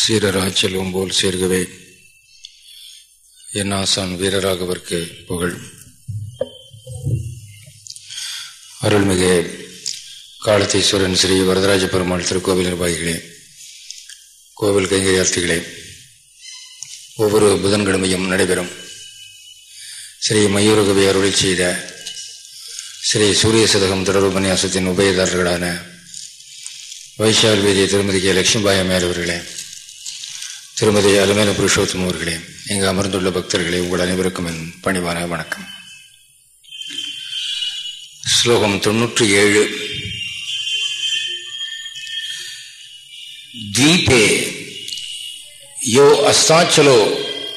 சீரராக செல்வம் போல் சேர்கவே என் ஆசான் வீரராகவர்க்கு புகழ். அருள்மிகு காலத்தீஸ்வரன் ஸ்ரீ வரதராஜ பெருமாள் திருக்கோவில் நிர்வாகிகளே கோவில் கைங்கரியார்த்திகளே ஒவ்வொரு புதன்கிழமையும் நடைபெறும். ஸ்ரீ மயூரகவி அருளை செய்த ஸ்ரீ சூரிய சதகம் தொடர் உபன்யாசத்தின் உபயதாரர்களான வைஷால் வீதி திருமதி கே. லட்சுமிபாய் அம்மையார் அவர்களே திருமதி அலுமேல புருஷோத்தம் அவர்களே இங்கு அமர்ந்துள்ள பக்தர்களே உங்கள் அனைவருக்கும் என் பணிவான வணக்கம். ஸ்லோகம் தொன்னூற்றி ஏழு. தீபே யோ அஸ்தாச்சலோ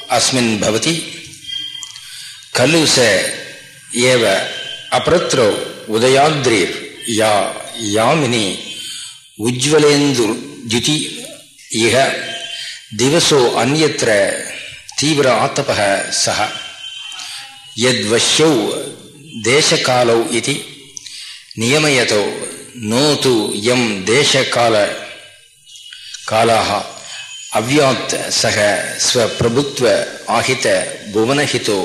அஸ்மின் பவதி கலு ச ஏவ அப்ரத்ரோ உதயாத்ரீர் யா யாமினி உஜ்வலேந்து ஜுதி இக திவசோ அந்யத்திர தீவிர ஆத்தபக சக யத்வஷ்யௌ தேசகாலௌ இது நியமயதோ நோது எம் தேசகால காலாக அவ்யாத் சக ஸ்வபிரபுத்வ ஆஹித புவனஹிதோ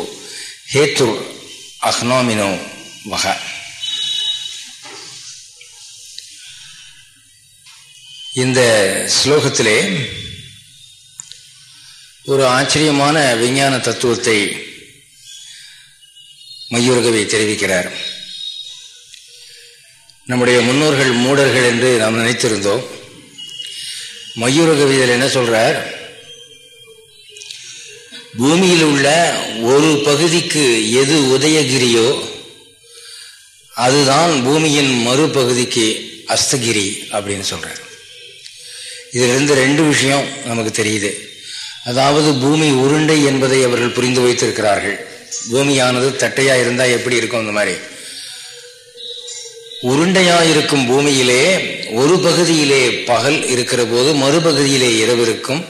ஹேத்துர் அஹ்னாமினோ வக இந்த ஸ்லோகத்திலே ஒரு ஆச்சரியமான விஞ்ஞான தத்துவத்தை மையூரகவை தெரிவிக்கிறார். நம்முடைய முன்னோர்கள் மூடர்கள் என்று நாம் நினைத்திருந்தோம். மையூரகவியில் என்ன சொல்றார்? பூமியில் உள்ள ஒரு பகுதிக்கு எது உதயகிரியோ அதுதான் பூமியின் மறுபகுதிக்கு அஸ்தகிரி அப்படின்னு சொல்றார். இதிலிருந்து ரெண்டு விஷயம் நமக்கு தெரியுது. அதாவது பூமி உருண்டை என்பதை அவர்கள் புரிந்து வைத்திருக்கிறார்கள். பூமியானது தட்டையா இருந்தா எப்படி இருக்கும் அந்த மாதிரி? உருண்டையா இருக்கும் பூமியிலே ஒரு பகுதியிலே பகல் இருக்கிற போது மறுபகுதியிலே இரவு இருக்கும்.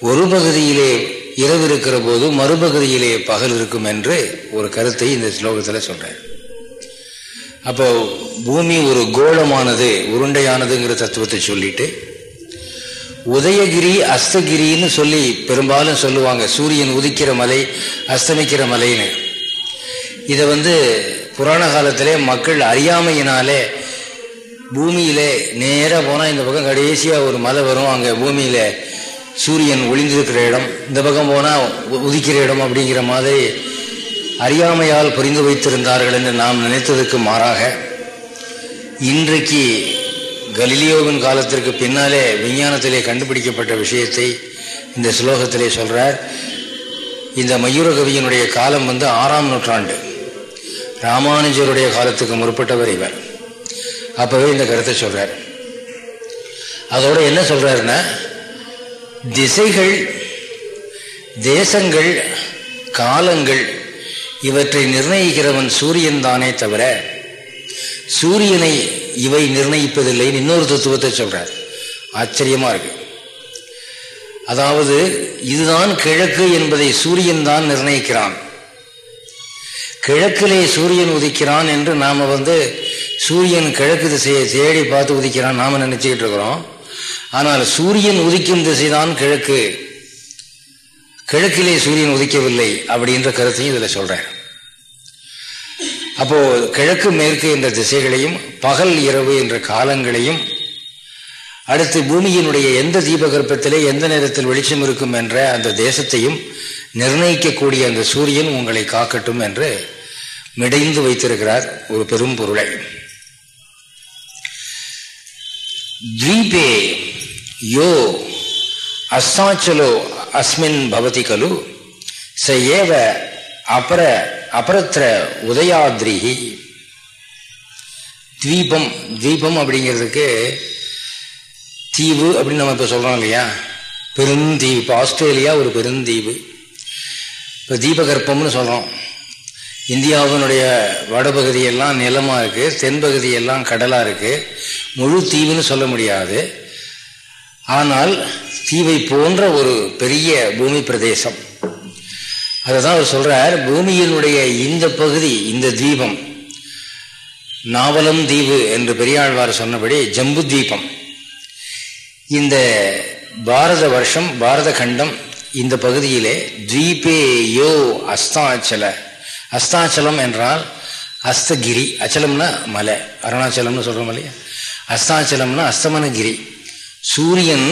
ஒரு பகுதியிலே இரவு இருக்கிற போது மறுபகுதியிலே பகல் இருக்கும் என்று ஒரு கருத்தை இந்த ஸ்லோகத்தில் சொல்றார். அப்போ பூமி ஒரு கோளமானது உருண்டையானதுங்கிற தத்துவத்தை சொல்லிட்டு உதயகிரி அஸ்தகிரின்னு சொல்லி பெரும்பாலும் சொல்லுவாங்க. சூரியன் உதிக்கிற மலை அஸ்தமிக்கிற மலைன்னு. இதை வந்து புராண காலத்திலே மக்கள் அறியாமையினாலே பூமியிலே நேராக போனால் இந்த பக்கம் கடைசியாக ஒரு மலை வரும். அங்கே பூமியில் சூரியன் ஒளிந்திருக்கிற இடம் இந்த பக்கம் போனால் உதிக்கிற இடம் அப்படிங்கிற மாதிரி அறியாமையால் புரிந்து வைத்திருந்தார்கள் என்று நாம் நினைத்ததுக்கு மாறாக இன்றைக்கு கலிலியோவின் காலத்திற்கு பின்னாலே விஞ்ஞானத்திலே கண்டுபிடிக்கப்பட்ட விஷயத்தை இந்த ஸ்லோகத்திலே சொல்கிறார் இந்த மயூரகவியினுடைய காலம் வந்து ஆறாம் நூற்றாண்டு. ராமானுஜருடைய காலத்துக்கு முற்பட்டவர் இவர். அப்போவே இந்த கருத்தை சொல்கிறார் அதோட என்ன சொல்கிறாருன்னா திசைகள் தேசங்கள் காலங்கள் இவற்றை நிர்ணயிக்கிறவன் சூரியன் தானே தவிர சூரியனை இவை நிர்ணயிப்பதில்லை இன்னொரு தத்துவத்தை சொல்றார். ஆச்சரியமா இருக்கு. அதாவது இதுதான் கிழக்கு என்பதை சூரியன் தான் நிர்ணயிக்கிறான். கிழக்கிலே சூரியன் உதிக்கிறான் என்று நாம் வந்து சூரியன் கிழக்கு திசையை தேடி பார்த்து உதிக்கிறான் நாம் நினைச்சுக்கிட்டு இருக்கிறோம். ஆனால் சூரியன் உதிக்கும் திசைதான் கிழக்கு. கிழக்கிலே சூரியன் உதிக்கவில்லை அப்படின்ற கருத்தையும் இதில் சொல்கிறேன் அப்போ கிழக்கு மேற்கு என்ற திசைகளையும் பகல் இரவு என்ற காலங்களையும் அடுத்து பூமியினுடைய எந்த தீபகற்பத்திலே எந்த நேரத்தில் வெளிச்சம் இருக்கும் என்ற அந்த தேசத்தையும் நிர்ணயிக்கக்கூடிய அந்த சூரியன் உங்களை காக்கட்டும் என்று மிடைந்து வைத்திருக்கிறார் ஒரு பெரும் பொருளை. த்வீபே யோ அஸ்தாச்சலோ அஸ்மின் பவதி கலு ச ஏவ அபர அபரத்திர உதயாத்ரிகி. தீபம் தீபம் அப்படிங்கிறதுக்கு தீவு அப்படின்னு நம்ம இப்போ சொல்கிறோம் இல்லையா? பெருந்தீவு. இப்போ ஆஸ்திரேலியா ஒரு பெருந்தீவு. இப்போ தீபகற்பம்னு சொல்கிறோம் இந்தியாவினுடைய வடபகுதியெல்லாம் நிலமாக இருக்குது தென்பகுதியெல்லாம் கடலாக இருக்குது முழு தீவுன்னு சொல்ல முடியாது. ஆனால் தீவை போன்ற ஒரு பெரிய பூமி பிரதேசம். அதை தான் அவர் சொல்றார் பூமியினுடைய இந்த பகுதி இந்த தீபம். நாவலம் தீவு என்று பெரியாழ்வார் சொன்னபடி ஜம்பு தீபம். இந்த பாரத வருஷம் பாரத கண்டம் இந்த பகுதியிலே தீபே யோ அஸ்தாச்சல. அஸ்தாச்சலம் என்றால் அஸ்தகிரி அச்சலம்னா மலை அருணாச்சலம்னு சொல்கிறோம் இல்லையா? அஸ்தாச்சலம்னா அஸ்தமனகிரி. சூரியன்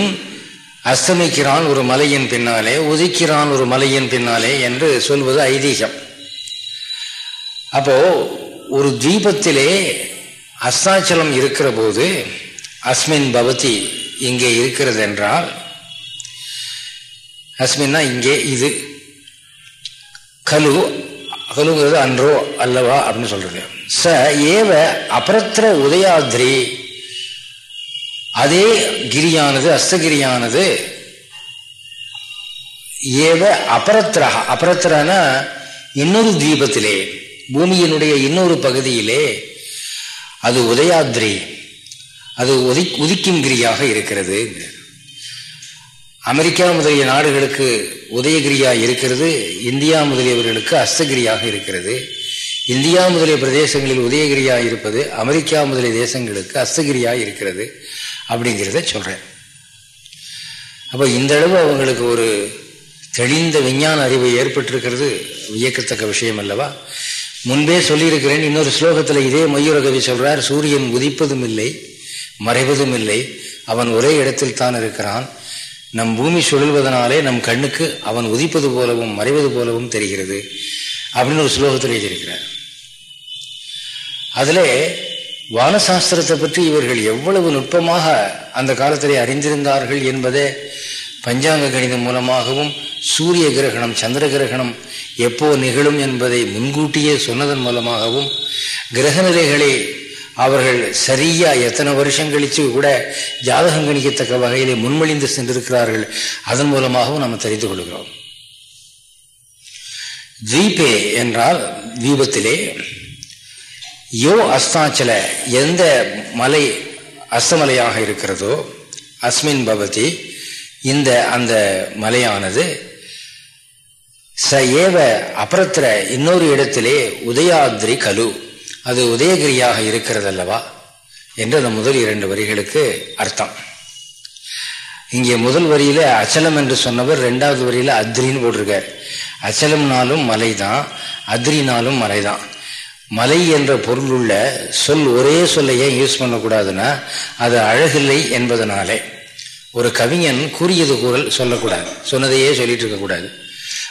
அஸ்தமிக்கிறான் ஒரு மலையின் பின்னாலே உதிக்கிறான் ஒரு மலையின் பின்னாலே என்று சொல்வது ஐதீகம். அப்போ ஒரு தீபத்திலே அஸ்தாச்சலம் இருக்கிற போது அஸ்மின் பவதி இங்கே இருக்கிறது என்றால் அஸ்மின்னா இங்கே இது. கலு கலுங்கிறது அன்றோ அல்லவா அப்படின்னு சொல்றது. ச ஏவ அபரத்திர உதயாத்ரி அதே கிரியானது அஸ்தகிரியானது ஏவ அபரத்திரா அபரத்திரன இன்னொரு தீபத்திலே பூமியினுடைய இன்னொரு பகுதியிலே அது உதயாத்ரி அது உதி உதிக்கும் கிரியாக இருக்கிறது. அமெரிக்கா முதலிய நாடுகளுக்கு உதயகிரியா இருக்கிறது இந்தியா முதலியவர்களுக்கு அஸ்தகிரியாக இருக்கிறது. இந்தியா முதலிய பிரதேசங்களில் உதயகிரியா இருப்பது அமெரிக்கா முதலிய தேசங்களுக்கு அஸ்தகிரியா இருக்கிறது. அப்படிங்கிறத சொல்கிறேன் அப்போ இந்த அளவு அவங்களுக்கு ஒரு தெளிந்த விஞ்ஞான அறிவு ஏற்பட்டிருக்கிறது வியக்கத்தக்க விஷயம் அல்லவா? முன்பே சொல்லியிருக்கிறேன் இன்னொரு ஸ்லோகத்தில் இதே மயூர கவி சொல்கிறார் சூரியன் உதிப்பதும் இல்லை மறைவதும் இல்லை அவன் ஒரே இடத்தில் தான் இருக்கிறான். நம் பூமி சுழல்வதனாலே நம் கண்ணுக்கு அவன் உதிப்பது போலவும் மறைவது போலவும் தெரிகிறது. அப்படின்னு ஒரு ஸ்லோகத்தில் எழுதியிருக்கிறார். அதில் வானசாஸ்திரத்தை பற்றி இவர்கள் எவ்வளவு நுட்பமாக அந்த காலத்திலே அறிந்திருந்தார்கள் என்பதே பஞ்சாங்க கணிதம் மூலமாகவும் சூரிய கிரகணம் சந்திர கிரகணம் எப்போ நிகழும் என்பதை முன்கூட்டியே சொன்னதன் மூலமாகவும் கிரக நிலைகளை அவர்கள் சரியா எத்தனை வருஷம் கழிச்சு கூட ஜாதகம் கணிக்கத்தக்க வகையிலே முன்மொழிந்து சென்றிருக்கிறார்கள். அதன் மூலமாகவும் நாம் தெரிந்து கொள்கிறோம். தீபே என்றால் தீபத்திலே யோ அஸ்தாச்சல எந்த மலை அஸ்தமலையாக இருக்கிறதோ அஸ்மின் பவதி இந்த அந்த மலையானது ச ஏவ அப்புறத்துல இன்னொரு இடத்திலே உதயாத்ரி கலு. அது உதயகிரியாக இருக்கிறதல்லவா? என்று அந்த முதல் இரண்டு வரிகளுக்கு அர்த்தம். இங்கே முதல் வரியில அச்சலம் என்று சொன்னவர் ரெண்டாவது வரியில அத்ரின்னு போட்டிருக்கார். அச்சலம்னாலும் மலை தான் அத்ரினாலும் மலை தான் மலை என்ற பொருளுள்ள சொல் ஒரே சொல்லையே யூஸ் பண்ணக்கூடாதுன்னா அது அழகில்லை என்பதனாலே. ஒரு கவிஞன் கூறியது கூறல் சொல்லக்கூடாது. சொன்னதையே சொல்லிட்டு இருக்கக்கூடாது.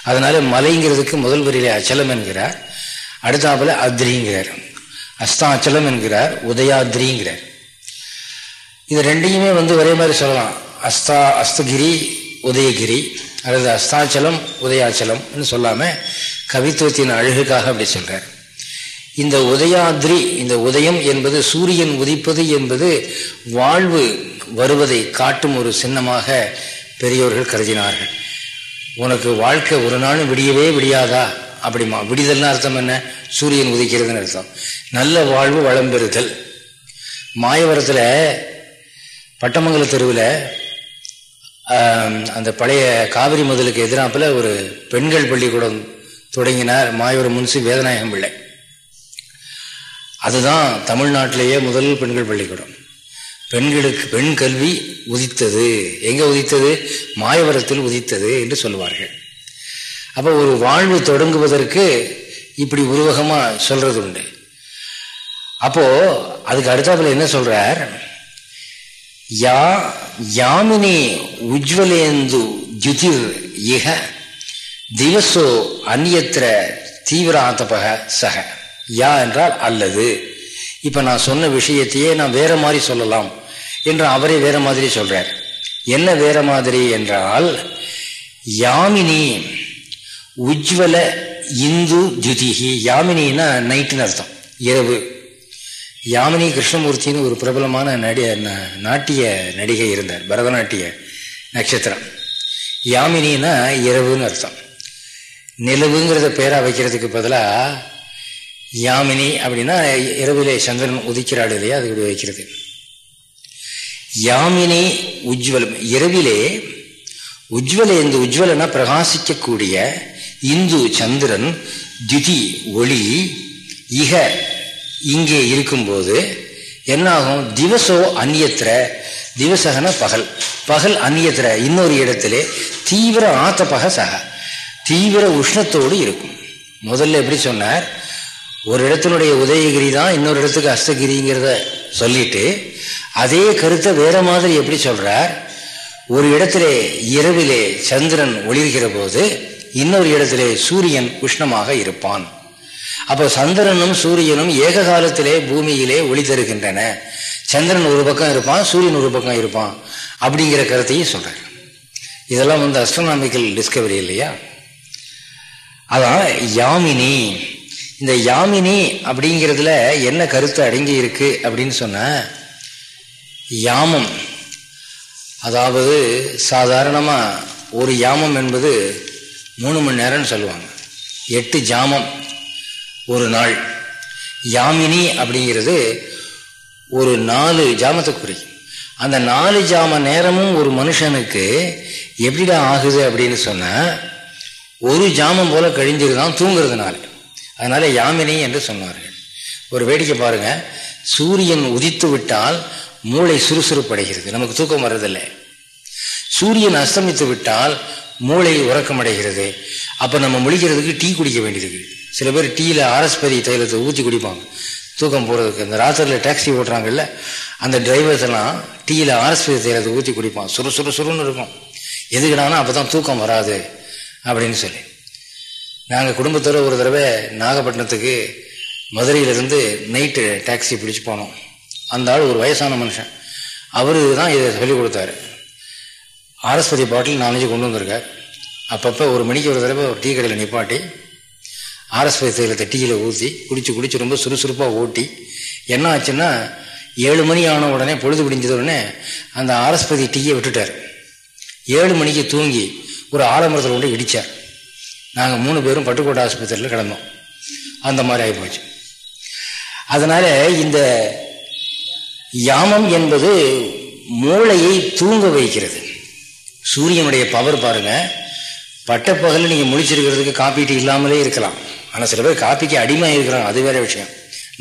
அதனால மலைங்கிறதுக்கு முதல் வரியில அச்சலம் என்கிறார் அடுத்தாப்புல அத்ரிங்கிறார். அஸ்தாச்சலம் என்கிறார் உதயாத்ரிங்கிறார். இது ரெண்டையுமே வந்து ஒரே மாதிரி சொல்லலாம். அஸ்தா அஸ்தகிரி உதயகிரி அல்லது அஸ்தாச்சலம் உதயாச்சலம்னு சொல்லாம கவித்துவத்தின் அழகுக்காக அப்படி சொல்றார். இந்த உதயாதிரி இந்த உதயம் என்பது சூரியன் உதிப்பது என்பது வாழ்வு வருவதை காட்டும் ஒரு சின்னமாக பெரியோர்கள் கருதினார்கள். உனக்கு வாழ்க்கை ஒரு நாளும் விடியவே விடியாதா? அப்படிமா. விடிதல்னு அர்த்தம் என்ன? சூரியன் உதிக்கிறதுன்னு அர்த்தம். நல்ல வாழ்வு வளம் பெறுதல். மாயவரத்தில் பட்டமங்கல தெருவில் அந்த பழைய காவிரி முதலுக்கு எதிராப்பில் ஒரு பெண்கள் பள்ளிக்கூடம் தொடங்கினார் மாயவரம் முன்சி வேதநாயகம் பிள்ளை அதுதான் தமிழ்நாட்டிலேயே முதல் பெண்கள் பள்ளிக்கூடம். பெண்களுக்கு பெண் கல்வி உதித்தது. எங்கே உதித்தது? மாயவரத்தில் உதித்தது என்று சொல்லுவார்கள். அப்போ ஒரு வாழ்வு தொடங்குவதற்கு இப்படி உருவகமாக சொல்றது உண்டு. அப்போ அதுக்கு அடுத்தாப்புல என்ன சொல்கிறார் யா யாமினி உஜ்வலேந்து ஜுதிர் இக திவசோ அந்நியத்திர தீவிர ஆத்தபக சக. யா என்றால் அல்லது. இப்போ நான் சொன்ன விஷயத்தையே நான் வேற மாதிரி சொல்லலாம் என்று அவரே வேற மாதிரி சொல்றார். என்ன வேற மாதிரி என்றால் யாமினி உஜ்வல இந்து துதிகி யாமினின்னா நைட்டுன்னு அர்த்தம் இரவு. யாமினி கிருஷ்ணமூர்த்தின்னு ஒரு பிரபலமான நடி நாட்டிய நடிகை இருந்தார் பரதநாட்டிய நட்சத்திரம். யாமினின்னா இரவுன்னு அர்த்தம். நிலவுங்கிறத பேரா வைக்கிறதுக்கு பதிலாக யாமினி அப்படின்னா இரவிலே சந்திரன் உதிக்கிறாள் இல்லையா? அதுக்கு வைக்கிறது. யாமினி உஜ்வலம் இரவிலே உஜ்வல இந்து உஜ்வலனா பிரகாசிக்கக்கூடிய இந்து சந்திரன் திதி ஒளி இக இங்கே இருக்கும்போது என்னாகும்? திவசோ அந்நியத்திர திவசகன பகல். பகல் அந்நியத்திர இன்னொரு இடத்திலே தீவிர ஆத்தபக சக தீவிர உஷ்ணத்தோடு இருக்கும். முதல்ல எப்படி சொன்னார்? ஒரு இடத்தினுடைய உதயகிரி தான் இன்னொரு இடத்துக்கு அஸ்தகிரிங்கிறத சொல்லிட்டு அதே கருத்தை வேற மாதிரி எப்படி சொல்றார்? ஒரு இடத்திலே இரவிலே சந்திரன் ஒளிர்கிற போது இன்னொரு இடத்திலே சூரியன் உஷ்ணமாக இருப்பான். அப்போ சந்திரனும் சூரியனும் ஏக காலத்திலே பூமியிலே ஒளி தருகின்றன. சந்திரன் ஒரு பக்கம் இருப்பான் சூரியன் ஒரு பக்கம் இருப்பான் அப்படிங்கிற கருத்தையும் சொல்றார். இதெல்லாம் வந்து அஸ்ட்ரானாமிக்கல் டிஸ்கவரி இல்லையா? அதான் யாமினி இந்த யாமினி அப்படிங்கிறதுல என்ன கருத்து அடங்கி இருக்கு அப்படின்னு சொன்ன யாமம். அதாவது சாதாரணமாக ஒரு யாமம் என்பது மூணு மணி நேரம்னு சொல்லுவாங்க. எட்டு ஜாமம் ஒரு நாள். யாமினி அப்படிங்கிறது ஒரு நாலு ஜாமத்தை குறிக்கும் அந்த நாலு ஜாம நேரமும் ஒரு மனுஷனுக்கு எப்படிடா ஆகுது அப்படின்னு சொன்ன ஒரு ஜாமம் போல் கழிஞ்சிருந்தான் தூங்குறதுனால. அதனால யாமினி என்று சொன்னார்கள். ஒரு வேடிக்கை பாருங்க. சூரியன் உதித்து விட்டால் மூளை சுறுசுறுப்படைகிறது. நமக்கு தூக்கம் வர்றதில்லை. சூரியன் அஸ்தமித்து விட்டால் மூளை உறக்கமடைகிறது. அப்போ நம்ம முழிக்கிறதுக்கு டீ குடிக்க வேண்டியிருக்கு சில பேர் டீயில் ஆரஸ்பதி தைலத்தை ஊற்றி குடிப்பாங்க. தூக்கம் போகிறதுக்கு இந்த ராத்திரியில் டாக்ஸி ஓட்டுறாங்கல்ல அந்த டிரைவர்ஸ் எல்லாம் டீயில் ஆரஸ்பதி தைலத்தை ஊற்றி குடிப்பான் சுறு சுறு சுருன்னு இருக்கும். எதுக்கிடானா அப்போ தான் தூக்கம் வராது அப்படின்னு சொல்லி. நாங்கள் குடும்பத்தோடு ஒரு தடவை நாகப்பட்டினத்துக்கு மதுரையிலிருந்து நைட்டு டாக்ஸி பிடிச்சி போனோம். அந்த ஆள் ஒரு வயசான மனுஷன். அவரு தான் இதை சொல்லிக் கொடுத்தாரு. ஆரஸ்பதி பாட்டில் நாலஞ்சு கொண்டு வந்திருக்கார். அப்பப்போ ஒரு மணிக்கு ஒரு தடவை ஒரு டீ கடையில் நிப்பாட்டி ஆரஸ்பதி தைலத்தை டீயில் ஊற்றி குடிச்சு குடிச்சு ரொம்ப சுறுசுறுப்பாக ஓட்டி என்ன ஆச்சுன்னா ஏழு மணி ஆன உடனே பொழுது பிடிஞ்சது உடனே அந்த ஆரஸ்பதி டீயை விட்டுட்டார். ஏழு மணிக்கு தூங்கி ஒரு ஆலமரத்தில் கொண்டு இடித்தார் நாங்கள் மூணு பேரும் பட்டுக்கோட்டை ஆஸ்பத்திரியில் கிடந்தோம். அந்த மாதிரி ஆகிப்போச்சு அதனால் இந்த யாமம் என்பது மூளையை தூங்க வைக்கிறது. சூரியனுடைய பவர் பாருங்க. பட்டப்பகலில் நீங்கள் முடிச்சிருக்கிறதுக்கு காப்பி டீ இல்லாமலே இருக்கலாம். ஆனால் சில பேர் காப்பிக்கு அடிமையாக இருக்கிறாங்க. அது வேற விஷயம்.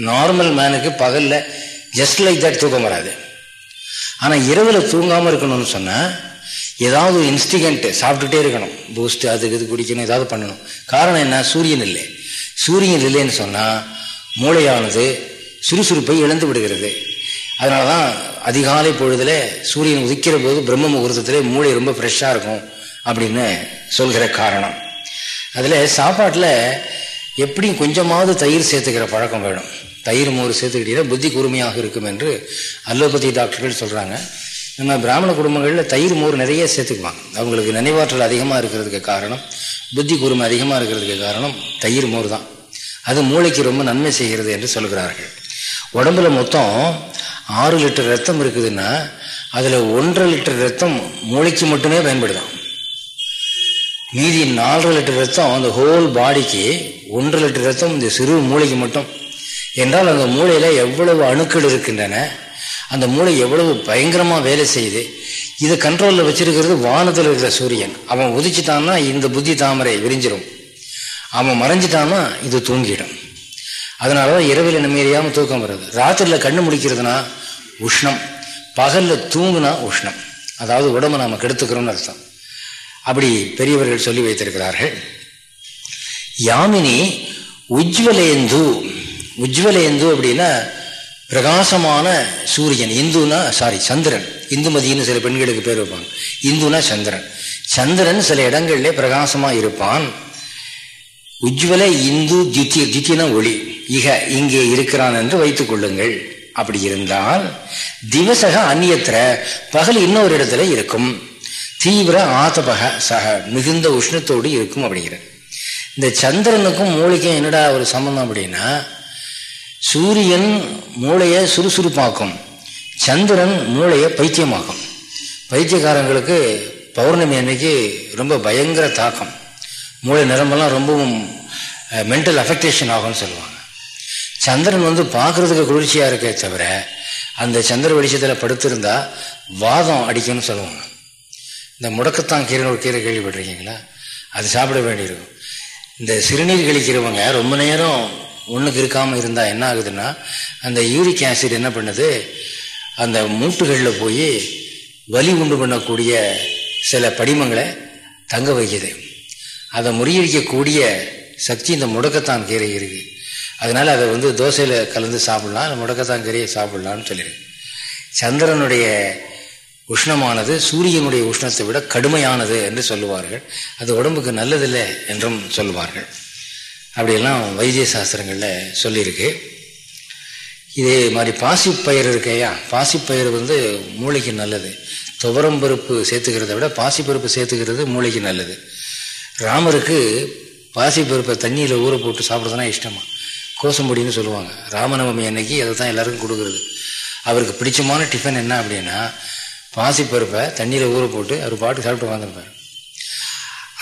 நார்மல் மேனுக்கு பகலில் ஜஸ்ட் லைக் தட் தூக்கம் வராது. ஆனால் இரவில் தூங்காமல் இருக்கணும்னு சொன்னால் ஏதாவது இன்ஸ்டிகண்ட்டு சாப்பிட்டுட்டே இருக்கணும். பூஸ்ட் அதுக்கு இது குடிக்கணும் ஏதாவது பண்ணணும். காரணம் என்ன? சூரியன் இல்லை. சூரியன் இல்லைன்னு சொன்னால் மூளையானது சுறுசுறுப்பை இழந்து விடுகிறது. அதனால தான் அதிகாலை பொழுதில் சூரியன் உதிக்கிற போது பிரம்ம முகூர்த்தத்திலே மூளை ரொம்ப ஃப்ரெஷ்ஷாக இருக்கும் அப்படின்னு சொல்கிற காரணம். அதில் சாப்பாட்டில் எப்படியும் கொஞ்சமாவது தயிர் சேர்த்துக்கிற பழக்கம் வேணும். தயிர் மோர் சேர்த்துக்கிட்டீங்கன்னா புத்தி கூர்மையாக இருக்கும் என்று அலோபதி டாக்டர்கள் சொல்கிறாங்க நம்ம பிராமண குடும்பங்களில் தயிர் மோர் நிறைய சேர்த்துக்குவாங்க. அவங்களுக்கு நினைவாற்றல் அதிகமாக இருக்கிறதுக்கு காரணம் புத்தி கூர்மை அதிகமாக இருக்கிறதுக்கு காரணம் தயிர் மோர் தான். அது மூளைக்கு ரொம்ப நன்மை செய்கிறது என்று சொல்கிறார்கள். உடம்புல மொத்தம் ஆறு லிட்டர் ரத்தம் இருக்குதுன்னா அதில் ஒன்றரை லிட்டர் ரத்தம் மூளைக்கு மட்டுமே பயன்படுதான். மீதி நாலரை லிட்டர் ரத்தம் அந்த ஹோல் பாடிக்கு ஒன்றரை லிட்டர் ரத்தம் இந்த சிறு மூளைக்கு மட்டும். என்றால் அந்த மூளையில் எவ்வளவு அணுக்கள் இருக்கின்றன அந்த மூளை எவ்வளவு பயங்கரமாக வேலை செய்யுது? இதை கண்ட்ரோலில் வச்சிருக்கிறது வானத்தில் இருக்கிற சூரியன். அவன் உதிச்சிட்டான்னா இந்த புத்தி தாமரை விரிஞ்சிடும் அவன் மறைஞ்சிட்டான்னா இது தூங்கிடும். அதனால தான் இரவில் நிம்மதியாமல் தூக்கம் வருது. ராத்திரியில் கண்ணு முடிக்கிறதுனா உஷ்ணம். பகலில் தூங்குனா உஷ்ணம். அதாவது உடம்பை நாம் கெடுத்துக்கிறோம்னு அர்த்தம். அப்படி பெரியவர்கள் சொல்லி வைத்திருக்கிறார்கள். யாமினி உஜ்வலேந்து. உஜ்வலேந்து அப்படின்னா பிரகாசமான சூரியன் இந்துனா சாரி சந்திரன். இந்துமதினு சில பெண்களுக்கு பேர் வைப்பாங்க. இந்துனா சந்திரன். சந்திரன் சில இடங்கள்ல பிரகாசமா இருப்பான். உஜ்வல இந்து தித்திய தித்தின ஒளி. இக இங்கே இருக்கிறான் என்று வைத்துக் கொள்ளுங்கள். அப்படி இருந்தால் திவசக அந்நியத்திர பகல் இன்னொரு இடத்துல இருக்கும். தீவிர ஆத்தபக சக மிகுந்த உஷ்ணத்தோடு இருக்கும் அப்படிங்கிற. இந்த சந்திரனுக்கும் மூலிக்கும் என்னடா ஒரு சம்பந்தம் அப்படின்னா சூரியன் மூளையை சுறுசுறுப்பாக்கும். சந்திரன் மூளையை பைத்தியமாக்கும். பைத்தியக்காரங்களுக்கு பௌர்ணமி அன்னைக்கு ரொம்ப பயங்கர தாக்கம். மூளை நிரம்பெல்லாம் ரொம்பவும் மென்டல் அஃபெக்டேஷன் ஆகும்னு சொல்லுவாங்க. சந்திரன் வந்து பார்க்கறதுக்கு குளிர்ச்சியாக இருக்கே தவிர அந்த சந்திர வெளிச்சத்தில் படுத்திருந்தா வாதம் அடிக்கும்னு சொல்லுவாங்க. இந்த முடக்கத்தான் கீரை ஒரு கீரை கேள்விப்பட்டிருக்கீங்களா? அது சாப்பிட வேண்டியிருக்கும். இந்த சிறுநீர் கழிக்கிறவங்க ரொம்ப நேரம் ஒன்றுக்கு இருக்காமல் இருந்தால் என்ன ஆகுதுன்னா அந்த யூரிக் ஆசிட் என்ன பண்ணுது? அந்த மூட்டுகளில் போய் வலி உண்டு பண்ணக்கூடிய சில படிமங்களை தங்க வைக்குது. அதை முறியடிக்கக்கூடிய சக்தி இந்த முடக்கத்தான் கீரை இருக்கு. அதனால் அதை வந்து தோசையில் கலந்து சாப்பிடலாம் முடக்கத்தான் கீரையை சாப்பிட்லாம்னு சொல்லியிருக்கு சந்திரனுடைய உஷ்ணமானது சூரியனுடைய உஷ்ணத்தை விட கடுமையானது என்று சொல்லுவார்கள். அது உடம்புக்கு நல்லதில்லை என்றும் சொல்லுவார்கள். அப்படியெல்லாம் வைத்திய சாஸ்திரங்களில் சொல்லியிருக்கு. இதே மாதிரி பாசிப்பயிர் இருக்கையா பாசிப்பயிர் வந்து மூளைக்கு நல்லது. துவரம் பருப்பு சேர்த்துக்கிறத விட பாசிப்பருப்பு சேர்த்துக்கிறது மூளைக்கு நல்லது. ராமருக்கு பாசிப்பருப்பை தண்ணியில் ஊற போட்டு சாப்பிட்றதுனா இஷ்டமாக கோசம்பொடின்னு சொல்லுவாங்க. ராமநவமி அன்னைக்கு அதை தான் எல்லாருக்கும் கொடுக்குறது. அவருக்கு பிடிச்சமான டிஃபன் என்ன அப்படின்னா பாசிப்பருப்பை தண்ணியில் ஊற போட்டு அவர் பாட்டு சாப்பிட்டு உட்காந்துருப்பார்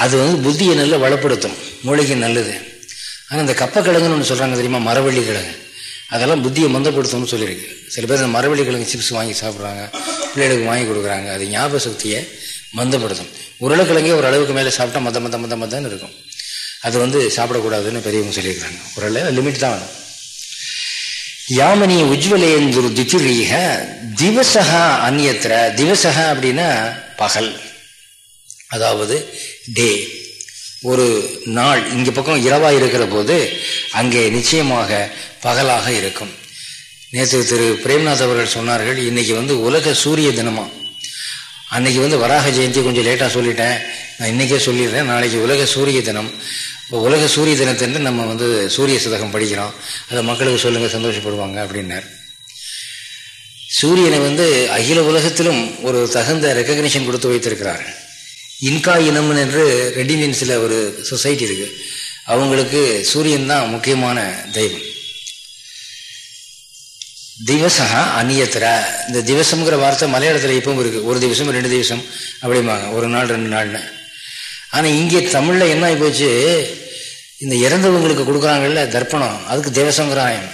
அது வந்து புத்தியை நல்லா வளப்படுத்தும். மூளைக்கு நல்லது. ஆனால் இந்த கப்பக்கிழங்குன்னு ஒன்று சொல்கிறாங்க தெரியுமா? மரவள்ளி கிழங்கு அதெல்லாம் புத்தியை மந்தப்படுத்தணும்னு சொல்லியிருக்கு. சில பேர் இந்த மரவள்ளி கிழங்கு சிப்ஸ் வாங்கி சாப்பிட்றாங்க பிள்ளைகளுக்கு வாங்கி கொடுக்குறாங்க. அது ஞாபக சக்தியை மந்தப்படுத்தும். உருளைக்கிழங்கே ஒரு அளவுக்கு மேலே சாப்பிட்டா மத மத மத மதன்னு இருக்கும். அது வந்து சாப்பிடக்கூடாதுன்னு பெரியவங்க சொல்லியிருக்கிறாங்க. ஒரு லிமிட் தான் வேணும் யாமனி உஜ்வலேந்துரு திதிரீக திவசகா அந்நியத்திர திவசகா அப்படின்னா பகல். அதாவது டே. ஒரு நாள் இங்க பக்கம் இரவா இருக்கிற போது அங்கே நிச்சயமாக பகலாக இருக்கும். நேற்று திரு பிரேம்நாத் அவர்கள் சொன்னார்கள் இன்னைக்கு வந்து உலக சூரிய தினமா? அன்னைக்கு வந்து வராக ஜெயந்தி கொஞ்சம் லேட்டாக சொல்லிட்டேன். நான் இன்றைக்கே சொல்லிடுறேன் நாளைக்கு உலக சூரிய தினம். இப்போ உலக சூரிய தினத்திலிருந்து நம்ம வந்து சூரிய சதகம் படிக்கிறோம். அதை மக்களுக்கு சொல்லுங்கள் சந்தோஷப்படுவாங்க அப்படின்னார். சூரியனை வந்து அகில உலகத்திலும் ஒரு தகுந்த ரெக்கக்னிஷன் கொடுத்து வைத்திருக்கிறார் இன்கா இனம் என்று ரெட் இண்டியன்ஸில் ஒரு சொசைட்டி இருக்கு. அவங்களுக்கு சூரியன் தான் முக்கியமான தெய்வம். திவசா அந்நியத்திர இந்த திவசம்ங்கிற வார்த்தை மலையாளத்தில் இப்பவும் இருக்குது ஒரு திவசம் ரெண்டு திவசம் அப்படிம்பாங்க. ஒரு நாள் ரெண்டு நாள்னு. ஆனால் இங்கே தமிழில் என்ன ஆகி போச்சு? இந்த இறந்தவங்களுக்கு கொடுக்குறாங்கல்ல தர்ப்பணம். அதுக்கு திவசங்கிறாயம்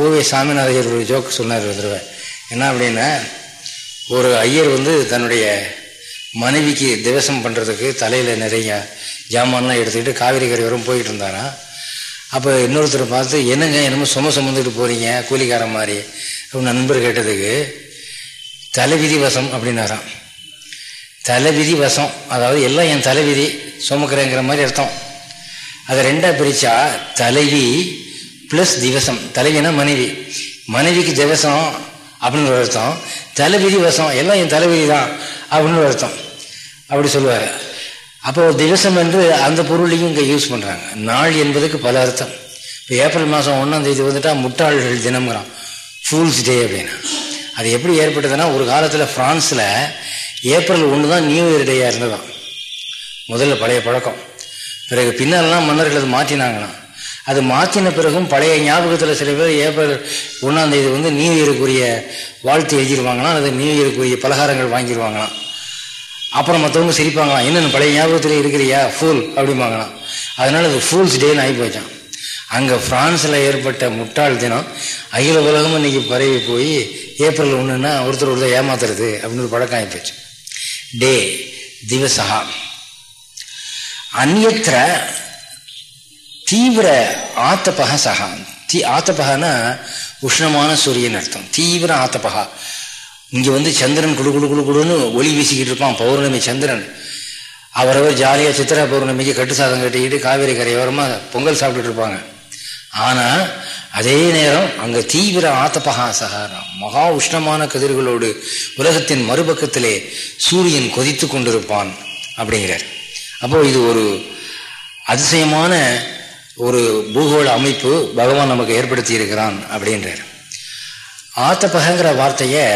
ஓவே சாமிநாதையர் ஒரு ஜோக் சொன்னார் ஒரு தடவை. என்ன அப்படின்னா ஒரு ஐயர் வந்து தன்னுடைய மனைவிக்கு திவசம் பண்ணுறதுக்கு தலையில் நிறைய ஜாமான்லாம் எடுத்துக்கிட்டு காவிரி கரை வரும் போயிட்டு இருந்தாராம் அப்போ இன்னொருத்தரை பார்த்து என்னங்க என்னமோ சும சுமந்துட்டு போகிறீங்க கூலிக்காரன் மாதிரி. அப்படின்னு நண்பர் கேட்டதுக்கு தலைவிதி வசம் அப்படின்னாராம். தலைவிதி வசம் அதாவது எல்லாம் என் தலைவிதி சுமக்கிறேங்கிற மாதிரி அர்த்தம். அதை ரெண்டாக பிரித்தா தலைவி ப்ளஸ் திவசம். தலைவினா மனைவி. மனைவிக்கு திவசம் அப்படின்னு ஒரு அர்த்தம். தலைவிதி வசம் எல்லாம் என் தலைவிதி தான். அப்படின்னு ஒரு அர்த்தம். அப்படி சொல்லுவார். அப்போ திவசம் என்று அந்த பொருளையும் இங்கே யூஸ் பண்ணுறாங்க நாள் என்பதுக்கு பல அர்த்தம். இப்போ ஏப்ரல் மாதம் ஒன்றாம் தேதி வந்துட்டா முட்டாள்கள் தினம்ங்கிறான். ஃபூல்ஸ் டே அப்படின்னா. அது எப்படி ஏற்பட்டதுன்னா ஒரு காலத்தில் ஃப்ரான்ஸில் ஏப்ரல் ஒன்று தான் நியூ இயர் டேயாக இருந்ததான் முதல்ல பழைய பழக்கம். பிறகு பின்னாலெலாம் மன்னர்கள் அது மாற்றினாங்களாம். அது மாற்றின பிறகும் பழைய ஞாபகத்தில் சில பேர் ஏப்ரல் ஒன்றாம் தேதி வந்து நியூ இயருக்குரிய வாழ்த்து எழுதிடுவாங்களாம் அது நியூ இயருக்குரிய பலகாரங்கள் வாங்கிடுவாங்களாம் அப்புறம் மற்றவங்க சிரிப்பாங்களாம் என்னென்ன பழைய ஞாபகத்தில் இருக்கிறியா? ஃபூல் அப்படிம்பாங்களாம். அதனால் அது ஃபூல்ஸ் டேன்னு ஆகி போச்சான் அங்கே ஃப்ரான்ஸில் ஏற்பட்ட முட்டாள் தினம் அகில உலகமும் இன்னைக்கு பரவி போய் ஏப்ரல் ஒன்றுன்னா ஒருத்தர் ஒருத்தர் ஏமாத்துறது அப்படின்னு ஒரு பழக்கம் ஆகி போச்சு. டே திவசகா அந்நியத்திர தீவிர ஆத்தபக சகா தீ ஆத்தபகனா உஷ்ணமான சூரியன் அர்த்தம். தீவிர ஆத்தபகா இங்கே வந்து சந்திரன் குடு குடு குழு குடுன்னு ஒளி வீசிக்கிட்டு இருப்பான் பௌர்ணமி சந்திரன். அவரவர் ஜாலியாக சித்திரா பௌர்ணமிக்கு கட்டு சாதம் கட்டிக்கிட்டு காவேரி கரையோரமாக பொங்கல் சாப்பிட்டுட்டு இருப்பாங்க. ஆனால் அதே நேரம் அங்கே தீவிர ஆத்தபகா சகாரா மகா உஷ்ணமான கதிர்களோடு உலகத்தின் மறுபக்கத்திலே சூரியன் கொதித்து கொண்டிருப்பான் அப்படிங்கிறார். அப்போ இது ஒரு அதிசயமான ஒரு பூகோள அமைப்பு பகவான் நமக்கு ஏற்படுத்தி இருக்கிறான் அப்படின்றார் ஆத்தபகங்கிற வார்த்தையை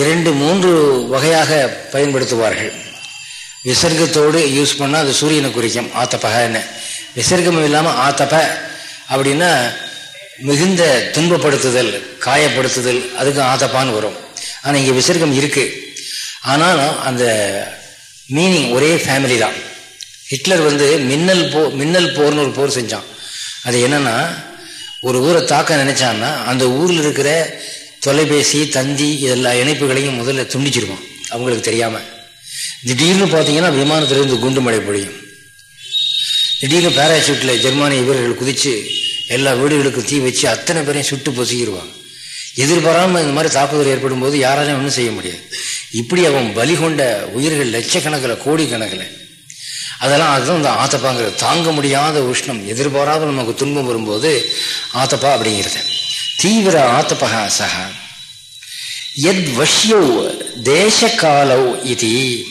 இரண்டு மூன்று வகையாக பயன்படுத்துவார்கள். விசர்க்கத்தோடு யூஸ் பண்ணால் அது சூரியனை குறிக்கும் ஆத்தபகன்னு விசர்க்கம் இல்லாமல் ஆத்தப அப்படின்னா மிகுந்த துன்பப்படுத்துதல் காயப்படுத்துதல் அதுக்கு ஆத்தப்பான்னு வரும். ஆனால் இங்கே விசர்க்கம் இருக்குது ஆனாலும் அந்த மீனிங் ஒரே ஃபேமிலி தான். ஹிட்லர் வந்து மின்னல் போ மின்னல் போர்னு ஒரு போர் செஞ்சான். அது என்னன்னா ஒரு ஊரை தாக்க நினைச்சான்னா அந்த ஊரில் இருக்கிற தொலைபேசி தந்தி எல்லா இணைப்புகளையும் முதல்ல துண்டிச்சிருவான் அவங்களுக்கு தெரியாமல் திடீர்னு பார்த்தீங்கன்னா விமானத்திலிருந்து குண்டு மழை பொழியும். திடீர்னு பேராசூட்டில் ஜெர்மானிய வீரர்கள் குதித்து எல்லா வீடுகளுக்கும் தீ வச்சு அத்தனை பேரையும் சுட்டு பொசுக்கிடுவாங்க எதிர்பாராமல் இந்த மாதிரி தாக்குதல் ஏற்படும் போது யாராலையும் ஒன்றும் செய்ய முடியாது. இப்படி அவன் பலி கொண்ட உயிர்கள் லட்சக்கணக்கில் கோடிக்கணக்கில் அதெல்லாம் அதுதான் இந்த ஆத்தப்பாங்கிறது. தாங்க முடியாத உஷ்ணம். எதிர்பாராத நமக்கு துன்பம் வரும்போது ஆத்தப்பா அப்படிங்கிறது. தீவிர ஆத்தப்பகா சக எத் வஷ்யோ தேச காலோ இது.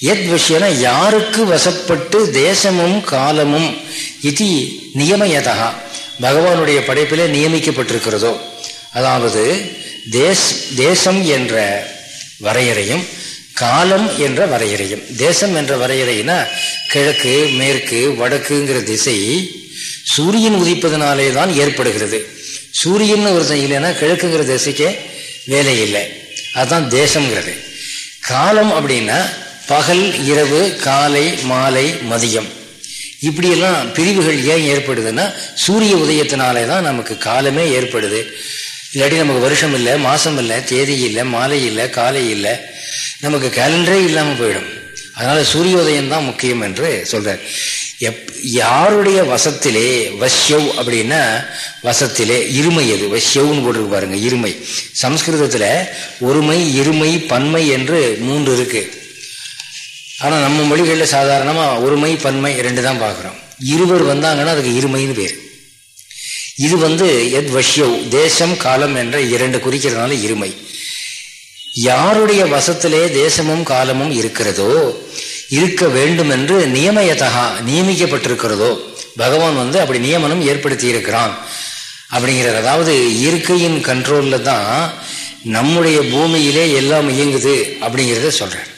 எத் விஷயன யாருக்கு வசப்பட்டு தேசமும் காலமும் இது நியமயதா பகவானுடைய படைப்பிலே நியமிக்கப்பட்டிருக்கிறதோ. அதாவது தேஸ் தேசம் என்ற வரையறையும் காலம் என்ற வரையறையும் தேசம் என்ற வரையறைனா கிழக்கு மேற்கு வடக்குங்கிற திசை சூரியன் உதிப்பதனாலே தான் ஏற்படுகிறது சூரியன் ஒருத்தன் இல்லைன்னா கிழக்குங்கிற திசைக்கே வேலை இல்லை. அதுதான் தேசம்ங்கிறது. காலம் அப்படின்னா பகல் இரவு காலை மாலை மதியம். இப்படியெல்லாம் பிரிவுகள் ஏன் ஏற்படுதுன்னா சூரிய உதயத்தினாலே தான் நமக்கு காலமே ஏற்படுது. இல்லாட்டி நமக்கு வருஷம் இல்லை மாதம் இல்லை தேதி இல்லை மாலை இல்லை காலை இல்லை. நமக்கு கேலண்டரே இல்லாமல் போயிடும். அதனால சூரியோதயம் தான் முக்கியம் என்று சொல்றார். எப் யாருடைய வசத்திலே வஷ்யவ் அப்படின்னா வசத்திலே இருமை அது வஷ்யவ்னு போட்டிருக்கு பாருங்க இருமை. சம்ஸ்கிருதத்தில் ஒருமை இருமை பன்மை என்று மூன்று இருக்கு. ஆனால் நம்ம மொழிகளில் சாதாரணமாக ஒருமை பன்மை ரெண்டு தான் பார்க்குறோம். இருவர் வந்தாங்கன்னா அதுக்கு இருமைன்னு பேர். இது வந்து எத் வஷ்யவ் தேசம் காலம் என்ற இரண்டு குறிக்கிறதுனால இருமை. யாருடைய வசத்திலே தேசமும் காலமும் இருக்கிறதோ இருக்க வேண்டும் என்று நியமயத்தகா நியமிக்கப்பட்டிருக்கிறதோ பகவான் வந்து அப்படி நியமனம் ஏற்படுத்தி இருக்கிறான் அப்படிங்கிறது அதாவது இயற்கையின் கண்ட்ரோல்ல தான் நம்முடைய பூமியிலே எல்லாம் இயங்குது அப்படிங்கிறத சொல்கிறார்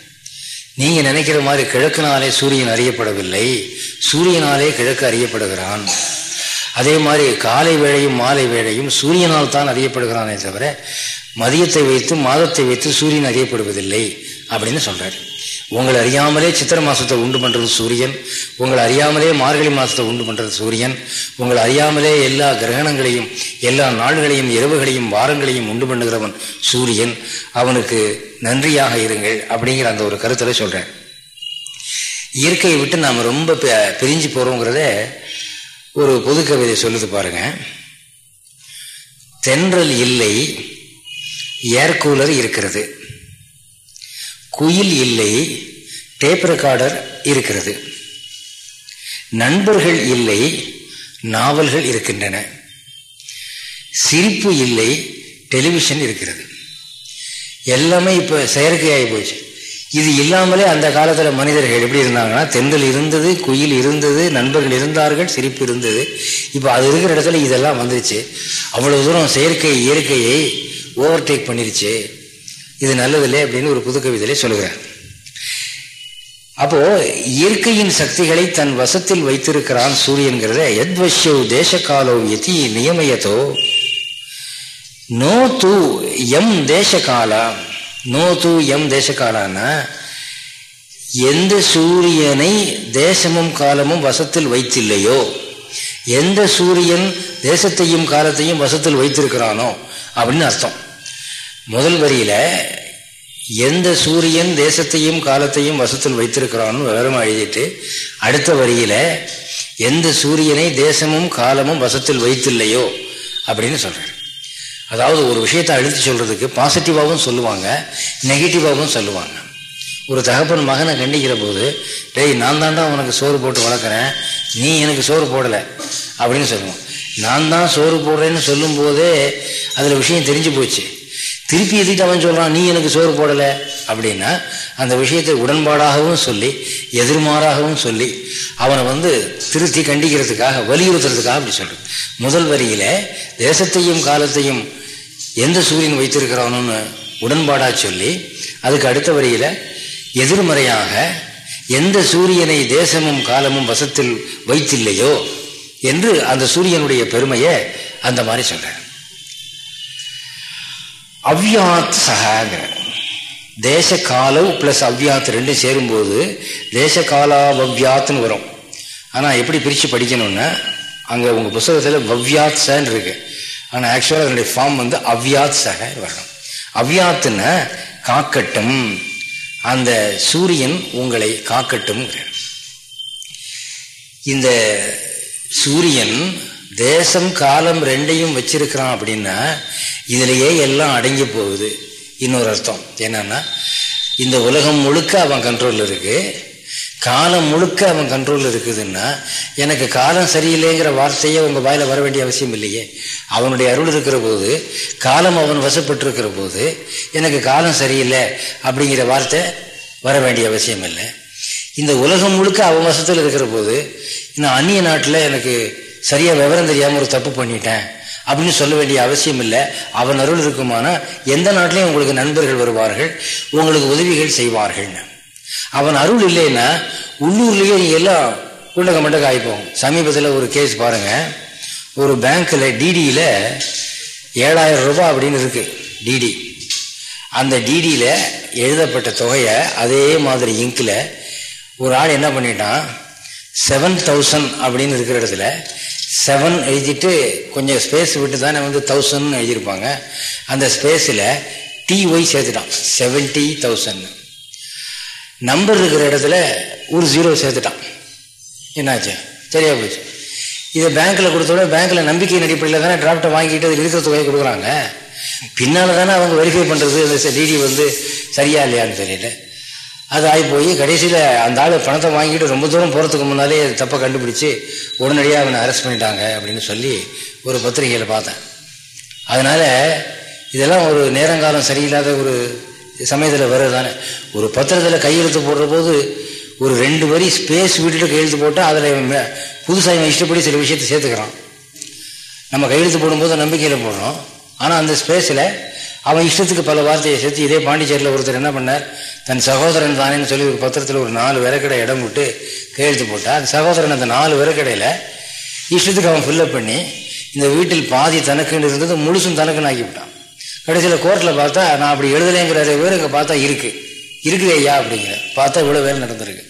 நீங்கள் நினைக்கிற மாதிரி கிழக்குனாலே சூரியன் அறியப்படவில்லை சூரியனாலே கிழக்கு அறியப்படுகிறான். அதே மாதிரி காலை வேளையும் மாலை வேளையும் சூரியனால் தான் அறியப்படுகிறானே தவிர மதியத்தை வைத்து மாதத்தை வைத்து சூரியன் அறியப்படுவதில்லை அப்படின்னு சொல்றாரு. உங்களை அறியாமலே சித்திர மாசத்தை உண்டு பண்றது சூரியன் உங்களை அறியாமலே மார்கழி மாசத்தை உண்டு பண்றது சூரியன் உங்களை அறியாமலே எல்லா கிரகணங்களையும் எல்லா நாள்களையும் இரவுகளையும் வாரங்களையும் உண்டு பண்ணுகிறவன் சூரியன். அவனுக்கு நன்றியாக இருங்கள் அப்படிங்கிற அந்த ஒரு கருத்துல சொல்றேன். இயற்கையை விட்டு நாம் ரொம்ப பிரிஞ்சு போறோங்கிறத ஒரு பொது கவிதை சொல்லுது பாருங்க. தென்றல் இல்லை ஏர் கூலர் இருக்கிறது. குயில் இல்லை டேப் ரெக்கார்டர் இருக்கிறது. நண்பர்கள் இல்லை நாவல்கள் இருக்கின்றன. சிரிப்பு இல்லை டெலிவிஷன் இருக்கிறது. எல்லாமே இப்போ செயற்கையாகி போச்சு. இது இல்லாமலே அந்த காலத்தில் மனிதர்கள் எப்படி இருந்தாங்கன்னா தென்றல் இருந்தது குயில் இருந்தது நண்பர்கள் இருந்தார்கள் சிரிப்பு இருந்தது. இப்போ அது இருக்கிற இடத்துல இதெல்லாம் வந்துருச்சு. அவ்வளோ தூரம் செயற்கை இயற்கையை ஓவர்டேக் பண்ணிருச்சு. இது நல்லதில்லை அப்படின்னு ஒரு புது கவிதையிலே சொல்லுகிறார் அப்போ இயற்கையின் சக்திகளை தன் வசத்தில் வைத்திருக்கிறான் சூரியன்கிறத எத்வஷ்யோ தேசகாலோ எதி நியமயத்தோ நோ தூ எம் தேசகாலா நோ தூ எம் தேசகாலான்னா எந்த சூரியனை தேசமும் காலமும் வசத்தில் வைத்தில்லையோ எந்த சூரியன் தேசத்தையும் காலத்தையும் வசத்தில் வைத்திருக்கிறானோ அப்படின்னு அர்த்தம். முதல் வரியில எந்த சூரியன் தேசத்தையும் காலத்தையும் வசத்தில் வைத்திருக்கிறான்னு விவரமாக எழுதிட்டு அடுத்த வரியில எந்த சூரியனை தேசமும் காலமும் வசத்தில் வைத்தில்லையோ அப்படின்னு சொல்றாரு. அதாவது ஒரு விஷயத்தை அழுத்தி சொல்றதுக்கு பாசிட்டிவாகவும் சொல்லுவாங்க நெகட்டிவாகவும் சொல்லுவாங்க. ஒரு தகப்பன் மகனை கண்டிக்கிற போது டேய் நான் தாண்டா உனக்கு சோறு போட்டு வளர்க்குறேன். நீ எனக்கு சோறு போடலை. அப்படின்னு சொல்லுவான் நான் தான் சோறு போடுறேன்னு சொல்லும் போதே அதில் விஷயம் தெரிஞ்சு போச்சு. திருப்பி எதிர்த்து அவன் சொல்கிறான் நீ எனக்கு சோறு போடலை? அப்படின்னா அந்த விஷயத்தை உடன்பாடாகவும் சொல்லி எதிர்மாறாகவும் சொல்லி அவனை வந்து திருத்தி கண்டிக்கிறதுக்காக வலியுறுத்துறதுக்காக அப்படி சொல்கிறது முதல் வரியில் தேசத்தையும் காலத்தையும் எந்த சூரியன் வைத்திருக்கிறானோன்னு உடன்பாடாக சொல்லி அதுக்கு அடுத்த வரியில் எதிர்மறையாக எந்த சூரியனை தேசமும் காலமும் வசத்தில் வைத்தில்லையோ என்று அந்த சூரியனுடைய பெருமையை அந்த மாதிரி சொல்றேன் அவ்யாத் சகாங்கிற. தேச காலவ் பிளஸ் அவ்யாத் ரெண்டும் சேரும்போது தேச காலாவவ்யாத்னு வரும். ஆனால் எப்படி பிரித்து படிக்கணும்னா அங்கே உங்கள் புஸ்தகத்தில் வவ்யாத் சன்னு இருக்கு. ஆனால் ஆக்சுவலாக அதனுடைய ஃபார்ம் வந்து அவ்யாத் சக வரணும். அவ்யாத்துன்னா காக்கட்டும். அந்த சூரியன் உங்களை காக்கட்டும் இந்த சூரியன் தேசம் காலம் ரெண்டையும் வச்சிருக்கிறான் அப்படின்னா இதுலேயே எல்லாம் அடங்கி போகுது. இன்னொரு அர்த்தம் என்னன்னா இந்த உலகம் முழுக்க அவன் கண்ட்ரோல் இருக்குது காலம் முழுக்க அவன் கண்ட்ரோலில் இருக்குதுன்னா எனக்கு காலம் சரியில்லைங்கிற வார்த்தையே உங்கள் வாயில் வர வேண்டிய அவசியம் இல்லையே. அவனுடைய அருள் இருக்கிற போது காலம் அவன் வசப்பட்டிருக்கிற போது எனக்கு காலம் சரியில்லை அப்படிங்கிற வார்த்தை வர வேண்டிய அவசியம் இல்லை. இந்த உலகம் முழுக்க அவன் வசத்தில் இருக்கிற போது நான் அந்நிய நாட்டில் எனக்கு சரியாக விவரம் தெரியாமல் ஒரு தப்பு பண்ணிட்டேன் அப்படின்னு சொல்ல வேண்டிய அவசியம் இல்லை. அவன் அருள் இருக்குமானா எந்த நாட்டிலையும் உங்களுக்கு நண்பர்கள் வருவார்கள் உங்களுக்கு உதவிகள் செய்வார்கள் அவன் அருள் இல்லைன்னா உள்ளூர்லேயே எல்லாம் குண்டக மண்டக ஆகிப்போம் சமீபத்தில் ஒரு கேஸ் பாருங்கள் ஒரு பேங்க்கில் டிடியில் ஏழாயிரம் ரூபாய் அப்படின்னு இருக்குது டிடி அந்த டிடியில் எழுதப்பட்ட தொகையை அதே மாதிரி இங்கில் ஒரு ஆள் என்ன பண்ணிட்டான்? செவன் தௌசண்ட் அப்படின்னு இருக்கிற இடத்துல செவன் எழுதிட்டு கொஞ்சம் ஸ்பேஸ் விட்டு தானே வந்து தௌசண்ட்னு எழுதியிருப்பாங்க. அந்த ஸ்பேஸில் டி ஒய் சேர்த்துட்டான். செவன்ட்டி தௌசண்ட் நம்பர் இருக்கிற இடத்துல ஒரு ஜீரோ சேர்த்துட்டான். என்னாச்சு? சரியா போச்சு. இதை பேங்க்கில் கொடுத்தோட பேங்க்கில் நம்பிக்கை அடிப்படையில் தானே டிராஃப்டை வாங்கிட்டு அதில் இருக்கிற தொகையை கொடுக்குறாங்க. பின்னால் தானே அவங்க வெரிஃபை பண்ணுறது அந்த டிடி வந்து சரியா இல்லையான்னு தெரியல. அது ஆகி போய் கடைசியில் அந்த ஆள் பணத்தை வாங்கிட்டு ரொம்ப தூரம் போகிறதுக்கு முன்னாலே தப்பை கண்டுபிடிச்சி உடனடியாக அவனை அரெஸ்ட் பண்ணிட்டாங்க அப்படின்னு சொல்லி ஒரு பத்திரிகையில் பார்த்தேன். அதனால் இதெல்லாம் ஒரு நேரங்காலம் சரியில்லாத ஒரு சமயத்தில் வர்றது தானே. ஒரு பத்திரத்தில் கையெழுத்து போடுற போது ஒரு ரெண்டு வரி ஸ்பேஸ் விட்டுட்டு கையெழுத்து போட்டால் அதில் புதுசாக இவன் இஷ்டப்படி சில விஷயத்தை சேர்த்துக்கிறான். நம்ம கையெழுத்து போடும்போது நம்பிக்கையில் போடுறோம். ஆனால் அந்த ஸ்பேஸில் அவன் இஷ்டத்துக்கு பல வார்த்தையை சேர்த்து இதே பாண்டிச்சேரியில் ஒருத்தர் என்ன பண்ணார்? தன் சகோதரன் தானேன்னு சொல்லி ஒரு பத்திரத்தில் ஒரு நாலு விறக்கடை இடம் விட்டு கையெழுத்து போட்டால் அந்த சகோதரன் அந்த நாலு விறக்கடையில் இஷ்டத்துக்கு அவன் ஃபில்லப் பண்ணி இந்த வீட்டில் பாதி தனக்குன்னு இருந்தது முழுசும் தனக்குன்னு ஆக்கிவிட்டான். கடைசியில் கோர்ட்டில் பார்த்தா நான் அப்படி எழுதலைங்கிற பேர் இங்கே பார்த்தா இருக்கு. இருக்குது ஐயா அப்படிங்கிற. பார்த்தா இவ்வளோ வேலை நடந்திருக்கு.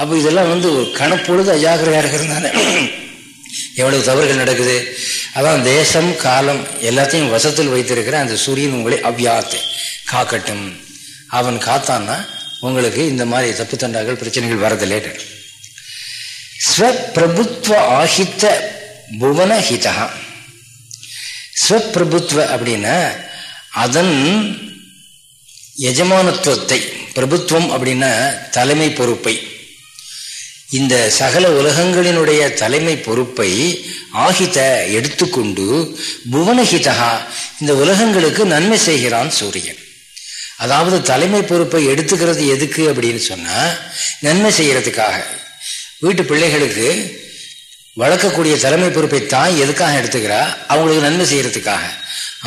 அப்போ இதெல்லாம் வந்து ஒரு கணப்பொழுது அஜாக்கிரதையாக இருக்கிறதுனால எவ்வளவு தவறுகள் நடக்குது. அதான் தேசம் காலம் எல்லாத்தையும் வசத்தில் வைத்திருக்கிற அந்த சூரியன் உங்களை அவ்யாத்து காக்கட்டும். அவன் காத்தான்னா உங்களுக்கு இந்த மாதிரி தப்பு தண்டாக்கள் பிரச்சனைகள் வரது லேட்டர் ஸ்வப்பிரபுத்வ ஆஹித்த புவன ஹிதா ஸ்வப்பிரபுத்வ அப்படின்னா அதன் எஜமானத்துவத்தை பிரபுத்துவம் அப்படின்னா தலைமை பொறுப்பை. இந்த சகல உலகங்களினுடைய தலைமை பொறுப்பை ஆகித எடுத்துக்கொண்டு புவனஹிதகா இந்த உலகங்களுக்கு நன்மை செய்கிறான் சூரியன். அதாவது தலைமை பொறுப்பை எடுத்துக்கிறது எதுக்கு அப்படின்னு சொன்னால் நன்மை செய்கிறதுக்காக வீட்டு பிள்ளைகளுக்கு வளர்க்கக்கூடிய தலைமை பொறுப்பை தான் எதுக்காக எடுத்துக்கிறா? அவங்களுக்கு நன்மை செய்கிறதுக்காக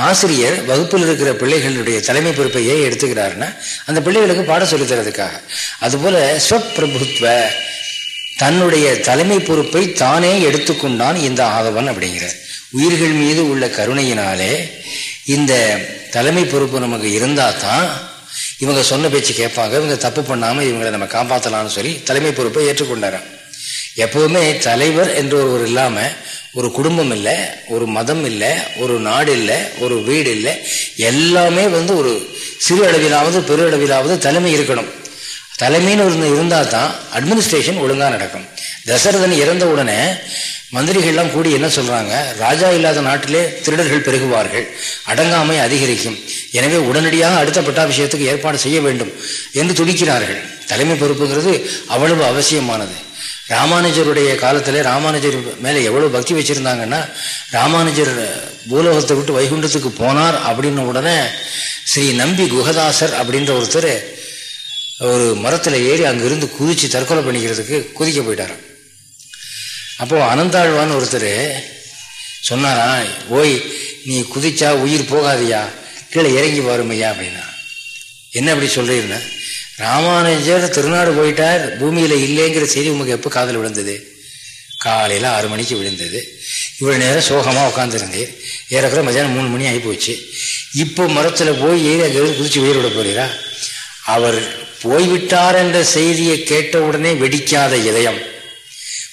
ஆசிரியர் வகுப்பில் இருக்கிற பிள்ளைகளுடைய தலைமை பொறுப்பை ஏன் எடுத்துக்கிறாருன்னா அந்த பிள்ளைகளுக்கு பாடம் சொல்லித் தரதுக்காக அதுபோல ஸ்வப்பிரபுத்வ தன்னுடைய தலைமை பொறுப்பை தானே எடுத்துக்கொண்டான் இந்த ஆதவன் அப்படிங்கிற உயிர்கள் மீது உள்ள கருணையினாலே இந்த தலைமை பொறுப்பு நமக்கு இருந்தால் தான் இவங்க சொன்ன பேச்சு கேட்பாங்க இவங்க தப்பு பண்ணாமல் இவங்களை நம்ம காப்பாற்றலாம்னு சொல்லி தலைமை பொறுப்பை ஏற்றுக்கொண்டாராம். எப்பவுமே தலைவர் என்ற ஒருவர் இல்லாமல் ஒரு குடும்பம் இல்லை ஒரு மதம் இல்லை ஒரு நாடு இல்லை ஒரு வீடு இல்லை எல்லாமே வந்து ஒரு சிறு அளவிலாவது பெரு அளவிலாவது தலைமை இருக்கணும். தலைமைன்னு ஒன்று இருந்தால் தான் அட்மினிஸ்ட்ரேஷன் ஒழுங்காக நடக்கும். தசரதன் இறந்த உடனே மந்திரிகள்லாம் கூடி என்ன சொல்கிறாங்க ராஜா இல்லாத நாட்டிலே திருடர்கள் பெருகுவார்கள் அடங்காமை அதிகரிக்கும். எனவே உடனடியாக அடுத்த பட்டாபிஷேகத்துக்கு ஏற்பாடு செய்ய வேண்டும் என்று துடிக்கிறார்கள். தலைமை பொறுப்புங்கிறது அவ்வளவு அவசியமானது. ராமானுஜருடைய காலத்தில் ராமானுஜர் மேலே எவ்வளோ பக்தி வச்சுருந்தாங்கன்னா ராமானுஜர் பூலோகத்தை விட்டு வைகுண்டத்துக்கு போனார் அப்படின்ன உடனே ஸ்ரீ நம்பி குகதாசர் அப்படின்ற ஒருத்தர் ஒரு மரத்தில் ஏறி அங்கிருந்து குதித்து தற்கொலை பண்ணிக்கிறதுக்கு குதிக்க போயிட்டார். அப்போது அனந்தாழ்வான்னு ஒருத்தர் சொன்னாரா ஓய் நீ குதிச்சா உயிர் போகாதியா? கீழே இறங்கி பாருமையா அப்படின்னா என்ன அப்படி சொல்றீங்கன்னா ராமானுஜர் திருநாடு போயிட்டார் பூமியில் இல்லைங்கிற செய்தி உமக்கு எப்போ காதல் விழுந்தது? காலையில் ஆறு மணிக்கு விழுந்தது. இவ்வளோ நேரம் சோகமாக உட்காந்துருந்தேன் ஏறக்குற மதியானம் மூணு மணி ஆகி போச்சு. இப்போ மரத்தில் போய் ஏறி குதிச்சு உயிர் விட போறீரா? அவர் போய்விட்டார் என்ற செய்தியை கேட்ட உடனே வெடிக்காத இதயம்.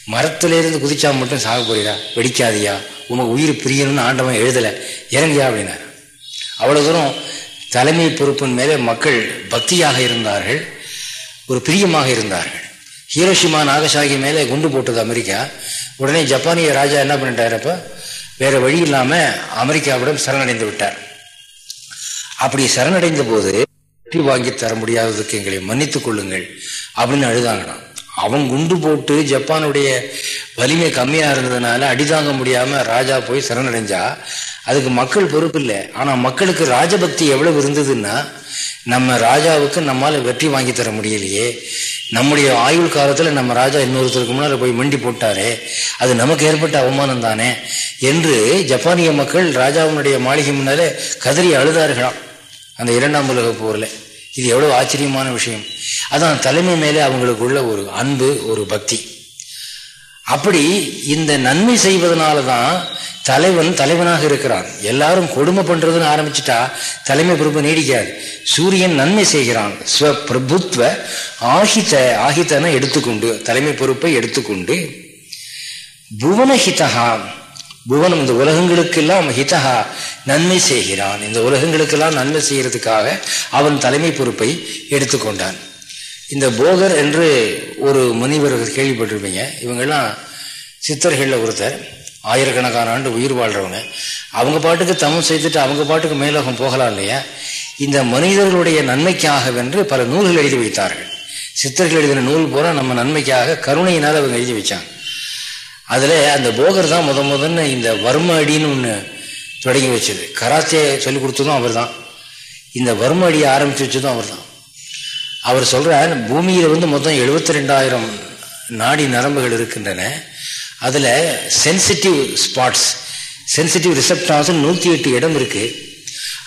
மரத்திலிருந்து குதிச்சா மட்டும் சாக போறீரா? வெடிக்காதியா? உனக்கு உயிர் பிரியணும்னு ஆண்டவன் எழுதலை. இறங்கியா அப்படின்னார். அவ்வளோ தூரம் தலைமை பொறுப்பின் மேலே மக்கள் பக்தியாக இருந்தார்கள் ஒரு பிரியமாக இருந்தார்கள். ஹீரோஷிமா நாகசாகி மேலே குண்டு போட்டது அமெரிக்கா. உடனே ஜப்பானிய ராஜா என்ன பண்ணிட்டார் வேற வழி இல்லாமல் அமெரிக்காவிடம் சரணடைந்து விட்டார். அப்படி சரணடைந்த போது வெற்றி வாங்கி தர முடியாததுக்கு எங்களை மன்னித்துக் கொள்ளுங்கள் அப்படின்னு அழுதாங்களாம். அவன் குண்டு போட்டு ஜப்பானுடைய வலிமை கம்மியா இருந்ததுனால அடிதாங்க முடியாம ராஜா போய் சரணடைஞ்சா அதுக்கு மக்கள் பொறுப்பு இல்லை ஆனால் மக்களுக்கு ராஜபக்தி எவ்வளவு இருந்ததுன்னா நம்ம ராஜாவுக்கு நம்மால் வெற்றி வாங்கி தர முடியலையே. நம்முடைய ஆயுள் காலத்தில் நம்ம ராஜா இன்னொருத்தருக்கு முன்னால போய் மண்டி போட்டாரே அது நமக்கு ஏற்பட்ட அவமானம் தானே என்று ஜப்பானிய மக்கள் ராஜாவினுடைய மாளிகை முன்னாலே கதறி அழுதார்களாம். அந்த இரண்டாம் உலக போரில். இது எவ்வளோ ஆச்சரியமான விஷயம். அதான் தலைமை மேலே அவங்களுக்குள்ள ஒரு அன்பு ஒரு பக்தி. அப்படி இந்த நன்மை செய்வதனால தான் தலைவன் தலைவனாக இருக்கிறான். எல்லாரும் கொடுமை பண்றதுன்னு ஆரம்பிச்சுட்டா தலைமை பொறுப்பு நீடிக்காது. சூரியன் நன்மை செய்கிறான். ஸ்வ பிரபுத்வ ஆஹித ஆகித்தனை எடுத்துக்கொண்டு தலைமை பொறுப்பை எடுத்துக்கொண்டு புவனஹிதகா புவனம் இந்த உலகங்களுக்கெல்லாம் ஹிதகா நன்மை செய்கிறான். இந்த உலகங்களுக்கெல்லாம் நன்மை செய்யறதுக்காக அவன் தலைமை பொறுப்பை எடுத்துக்கொண்டான். இந்த போகர் என்று ஒரு முனிவர் கேள்விப்பட்டிருப்பீங்க. இவங்கெல்லாம் சித்தர்களில் ஒருத்தர் ஆயிரக்கணக்கான ஆண்டு உயிர் வாழ்கிறவங்க அவங்க பாட்டுக்கு தமிழ் செய்துட்டு அவங்க பாட்டுக்கு மேலோகம் போகலாம் இல்லையா? இந்த மனிதர்களுடைய நன்மைக்காக வென்று பல நூல்கள் எழுதி வைத்தார்கள். சித்தர்கள் எழுதின நூல் பூரா நம்ம நன்மைக்காக கருணையினால் அவங்க எழுதி வச்சாங்க. அதில் அந்த போகர் தான் முத முதன்னு இந்த வர்ம அடின்னு ஒன்று தொடங்கி வச்சது. கராத்தே சொல்லி கொடுத்ததும் அவர் தான் இந்த வர்ம அடியை ஆரம்பித்து வச்சதும் அவர் தான் அவர் சொல்கிறார் பூமியில் வந்து மொத்தம் எழுபத்தி ரெண்டாயிரம் நாடி நரம்புகள் இருக்கின்றன. அதில் சென்சிட்டிவ் ஸ்பாட்ஸ் சென்சிட்டிவ் ரிசப்டார்ஸ் நூற்றி எட்டு இடம் இருக்குது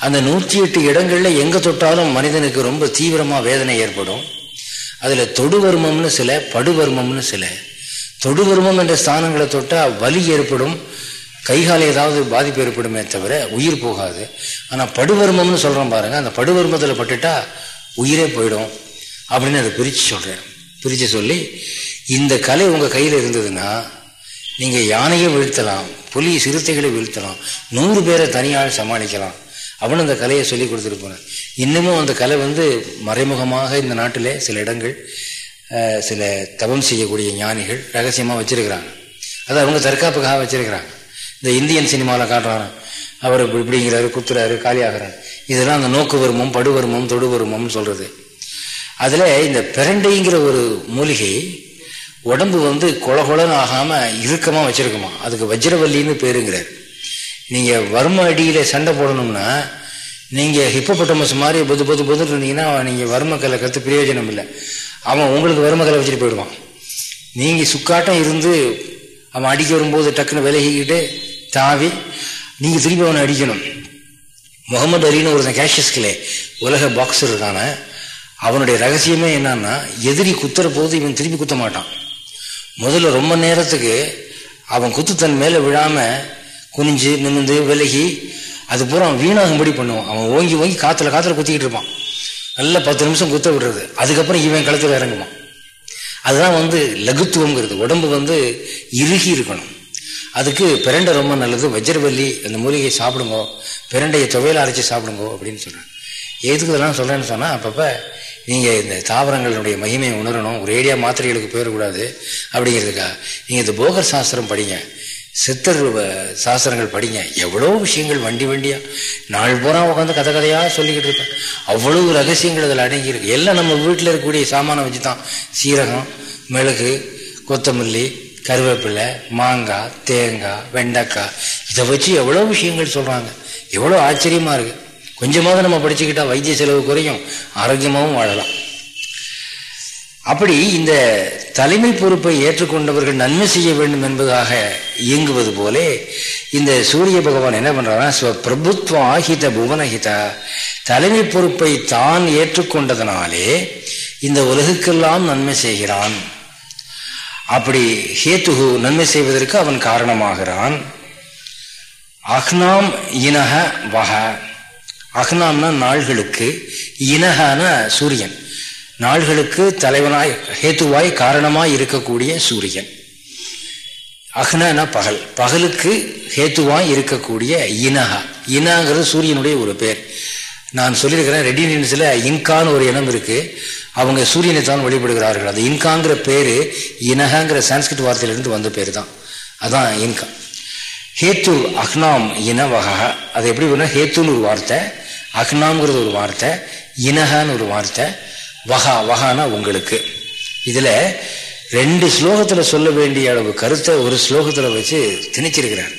அந்த நூற்றி எட்டு இடங்களில் எங்கே தொட்டாலும் மனிதனுக்கு ரொம்ப தீவிரமாக வேதனை ஏற்படும். அதில் தொடுவர்மம்னு சில படுவர்மம்னு சில. தொடுவர்மம் என்ற ஸ்தானங்களை தொட்டால் வலி ஏற்படும். கைகால ஏதாவது பாதிப்பு ஏற்படுமே தவிர உயிர் போகாது. ஆனால் படுவர்மம்னு சொல்கிறோம் பாருங்கள் அந்த படுவர்மத்தில் பட்டுட்டா உயிரே போயிடும். அப்படின்னு அதை பிரித்து சொல்கிறேன் பிரித்து சொல்லி இந்த கலை உங்கள் கையில் இருந்ததுன்னா நீங்கள் யானையை வீழ்த்தலாம் புலி சிறுத்தைகளை வீழ்த்தலாம் நூறு பேரை தனியால் சமாளிக்கலாம் அப்படின்னு அந்த கலையை சொல்லி கொடுத்துட்டு போனேன். இன்னமும் அந்த கலை வந்து மறைமுகமாக இந்த நாட்டில் சில இடங்கள் சில தவம் செய்யக்கூடிய ஞானிகள் ரகசியமாக வச்சுருக்கிறாங்க. அது அவங்க தற்காப்புக்காக வச்சுருக்கிறாங்க. இந்த இந்தியன் சினிமாவில் காட்டுறாங்க. அவர் இப்படிங்கிறாரு குத்துறாரு காலியாகிறாரு. இதெல்லாம் அந்த நோக்கு வருமம் படுவருமம் தொடுவருமம்னு சொல்கிறது அதில் இந்த பிரண்டைங்கிற ஒரு மூலிகை உடம்பு வந்து கொலகொலன்னு ஆகாமல் இறுக்கமாக வச்சுருக்குமா? அதுக்கு வஜ்ரவல்லின்னு பேருங்கிறார். நீங்கள் வர்ம அடியில் சண்டை போடணும்னா நீங்கள் ஹிப்போபட்டமஸ் மாதிரி பொது பொது பொது இருந்தீங்கன்னா நீங்கள் வர்மக்கலை கற்று பிரயோஜனம் இல்லை. அவன் உங்களுக்கு வர்மக்கலை வச்சுட்டு போயிடுவான். நீங்கள் சுக்காட்டம் இருந்து அவன் அடிக்க வரும்போது டக்குன்னு விலகிக்கிட்டு தாவி நீங்கள் திருப்பி அவனை அடிக்கணும். முகமது அலின்னு ஒருத்தன் கேஷஸ்கிலே உலக பாக்ஸர் இருக்கான அவனுடைய ரகசியமே என்னன்னா எதிரி குத்துற போது இவன் திருப்பி குத்த மாட்டான். முதல்ல ரொம்ப நேரத்துக்கு அவன் குத்து தன் மேலே விழாம குனிஞ்சு நிமிந்து விலகி அது பூரா வீணாகும்படி பண்ணுவான். அவன் ஓங்கி ஓங்கி காத்துல காத்துல குத்திக்கிட்டு இருப்பான். நல்லா பத்து நிமிஷம் குத்த விடுறது. அதுக்கப்புறம் இவன் களத்தில் இறங்குவான். அதுதான் வந்து லகுத்துவங்கிறது உடம்பு வந்து இறுகி இருக்கணும். அதுக்கு பிரண்டை ரொம்ப நல்லது. வஜ்ரவல்லி அந்த மூலிகையை சாப்பிடுங்கோ. பிரண்டையை துவையில் அரைச்சி சாப்பிடுங்கோ அப்படின்னு சொல்கிறேன் எதுக்கு இதெல்லாம் சொல்கிறேன்னு சொன்னால் அப்பப்போ நீங்கள் இந்த தாவரங்களுடைய மகிமையை உணரணும். ஒரு மாத்திரைகளுக்கு போயிடக்கூடாது. அப்படிங்கிறதுக்கா? நீங்கள் இந்த போகர் சாஸ்திரம் படிங்க. சித்தர் சாஸ்திரங்கள் படிங்க. எவ்வளோ விஷயங்கள் வண்டி வண்டியாக நாள் பூரா உட்காந்து கதை கதையாக சொல்லிக்கிட்டு இருப்பேன். அவ்வளோ ரகசியங்கள் அதில் அடங்கியிருக்கு. எல்லாம் நம்ம வீட்டில் இருக்கக்கூடிய சாமானை வச்சு தான் சீரகம் மிளகு கொத்தமல்லி கருவேப்பிலை மாங்காய் தேங்காய் வெண்டைக்காய். இதை வச்சு எவ்வளோ விஷயங்கள் சொல்கிறாங்க எவ்வளோ ஆச்சரியமாக இருக்குது கொஞ்சமாவது நம்ம படிச்சுக்கிட்டா வைத்திய செலவு குறையும். ஆரோக்கியமாகவும் வாழலாம். அப்படி இந்த தலைமை பொறுப்பை ஏற்றுக்கொண்டவர்கள் நன்மை செய்ய வேண்டும் என்பதாக இயங்குவது போலே இந்த சூரிய பகவான் என்ன பண்றாருன்னா ஸ்வ பிரபுத்வ ஆகித புவனஹித. தலைமை பொறுப்பை தான் ஏற்றுக்கொண்டதனாலே இந்த உலகுக்கெல்லாம் நன்மை செய்கிறான். அப்படி ஹேத்துகு நன்மை செய்வதற்கு அவன் காரணமாகிறான். அஹ்னாம் இனக வக அகனாம்னா நாள்களுக்கு இனகான சூரியன். நாள்களுக்கு தலைவனாய் ஹேத்துவாய் காரணமாய் இருக்கக்கூடிய சூரியன். அஹ்னனா பகல். பகலுக்கு ஹேத்துவாய் இருக்கக்கூடிய இனகா இனாங்கிறது சூரியனுடைய ஒரு பேர். நான் சொல்லியிருக்கிறேன் ரெடி இண்டியன்ஸில் இன்கான்னு ஒரு இனம் இருக்குது அவங்க சூரியனை தான் வழிபடுகிறார்கள். அந்த இன்காங்கிற பேர் இனகாங்கிற சான்ஸ்கிரிட் வார்த்தையிலிருந்து வந்த பேர் தான். அதான் இன்கா. ஹேத்து அஹ்னாம் இனவகா அது எப்படி வேணும் ஹேத்துன்னு ஒரு வார்த்தை. அக்னாங்கிறது ஒரு வார்த்தை இனகான்னு ஒரு வார்த்தை வகா வகானா உங்களுக்கு. இதில் ரெண்டு ஸ்லோகத்தில் சொல்ல வேண்டிய அளவு கருத்தை ஒரு ஸ்லோகத்தில் வச்சு திணிச்சிருக்கிறார்.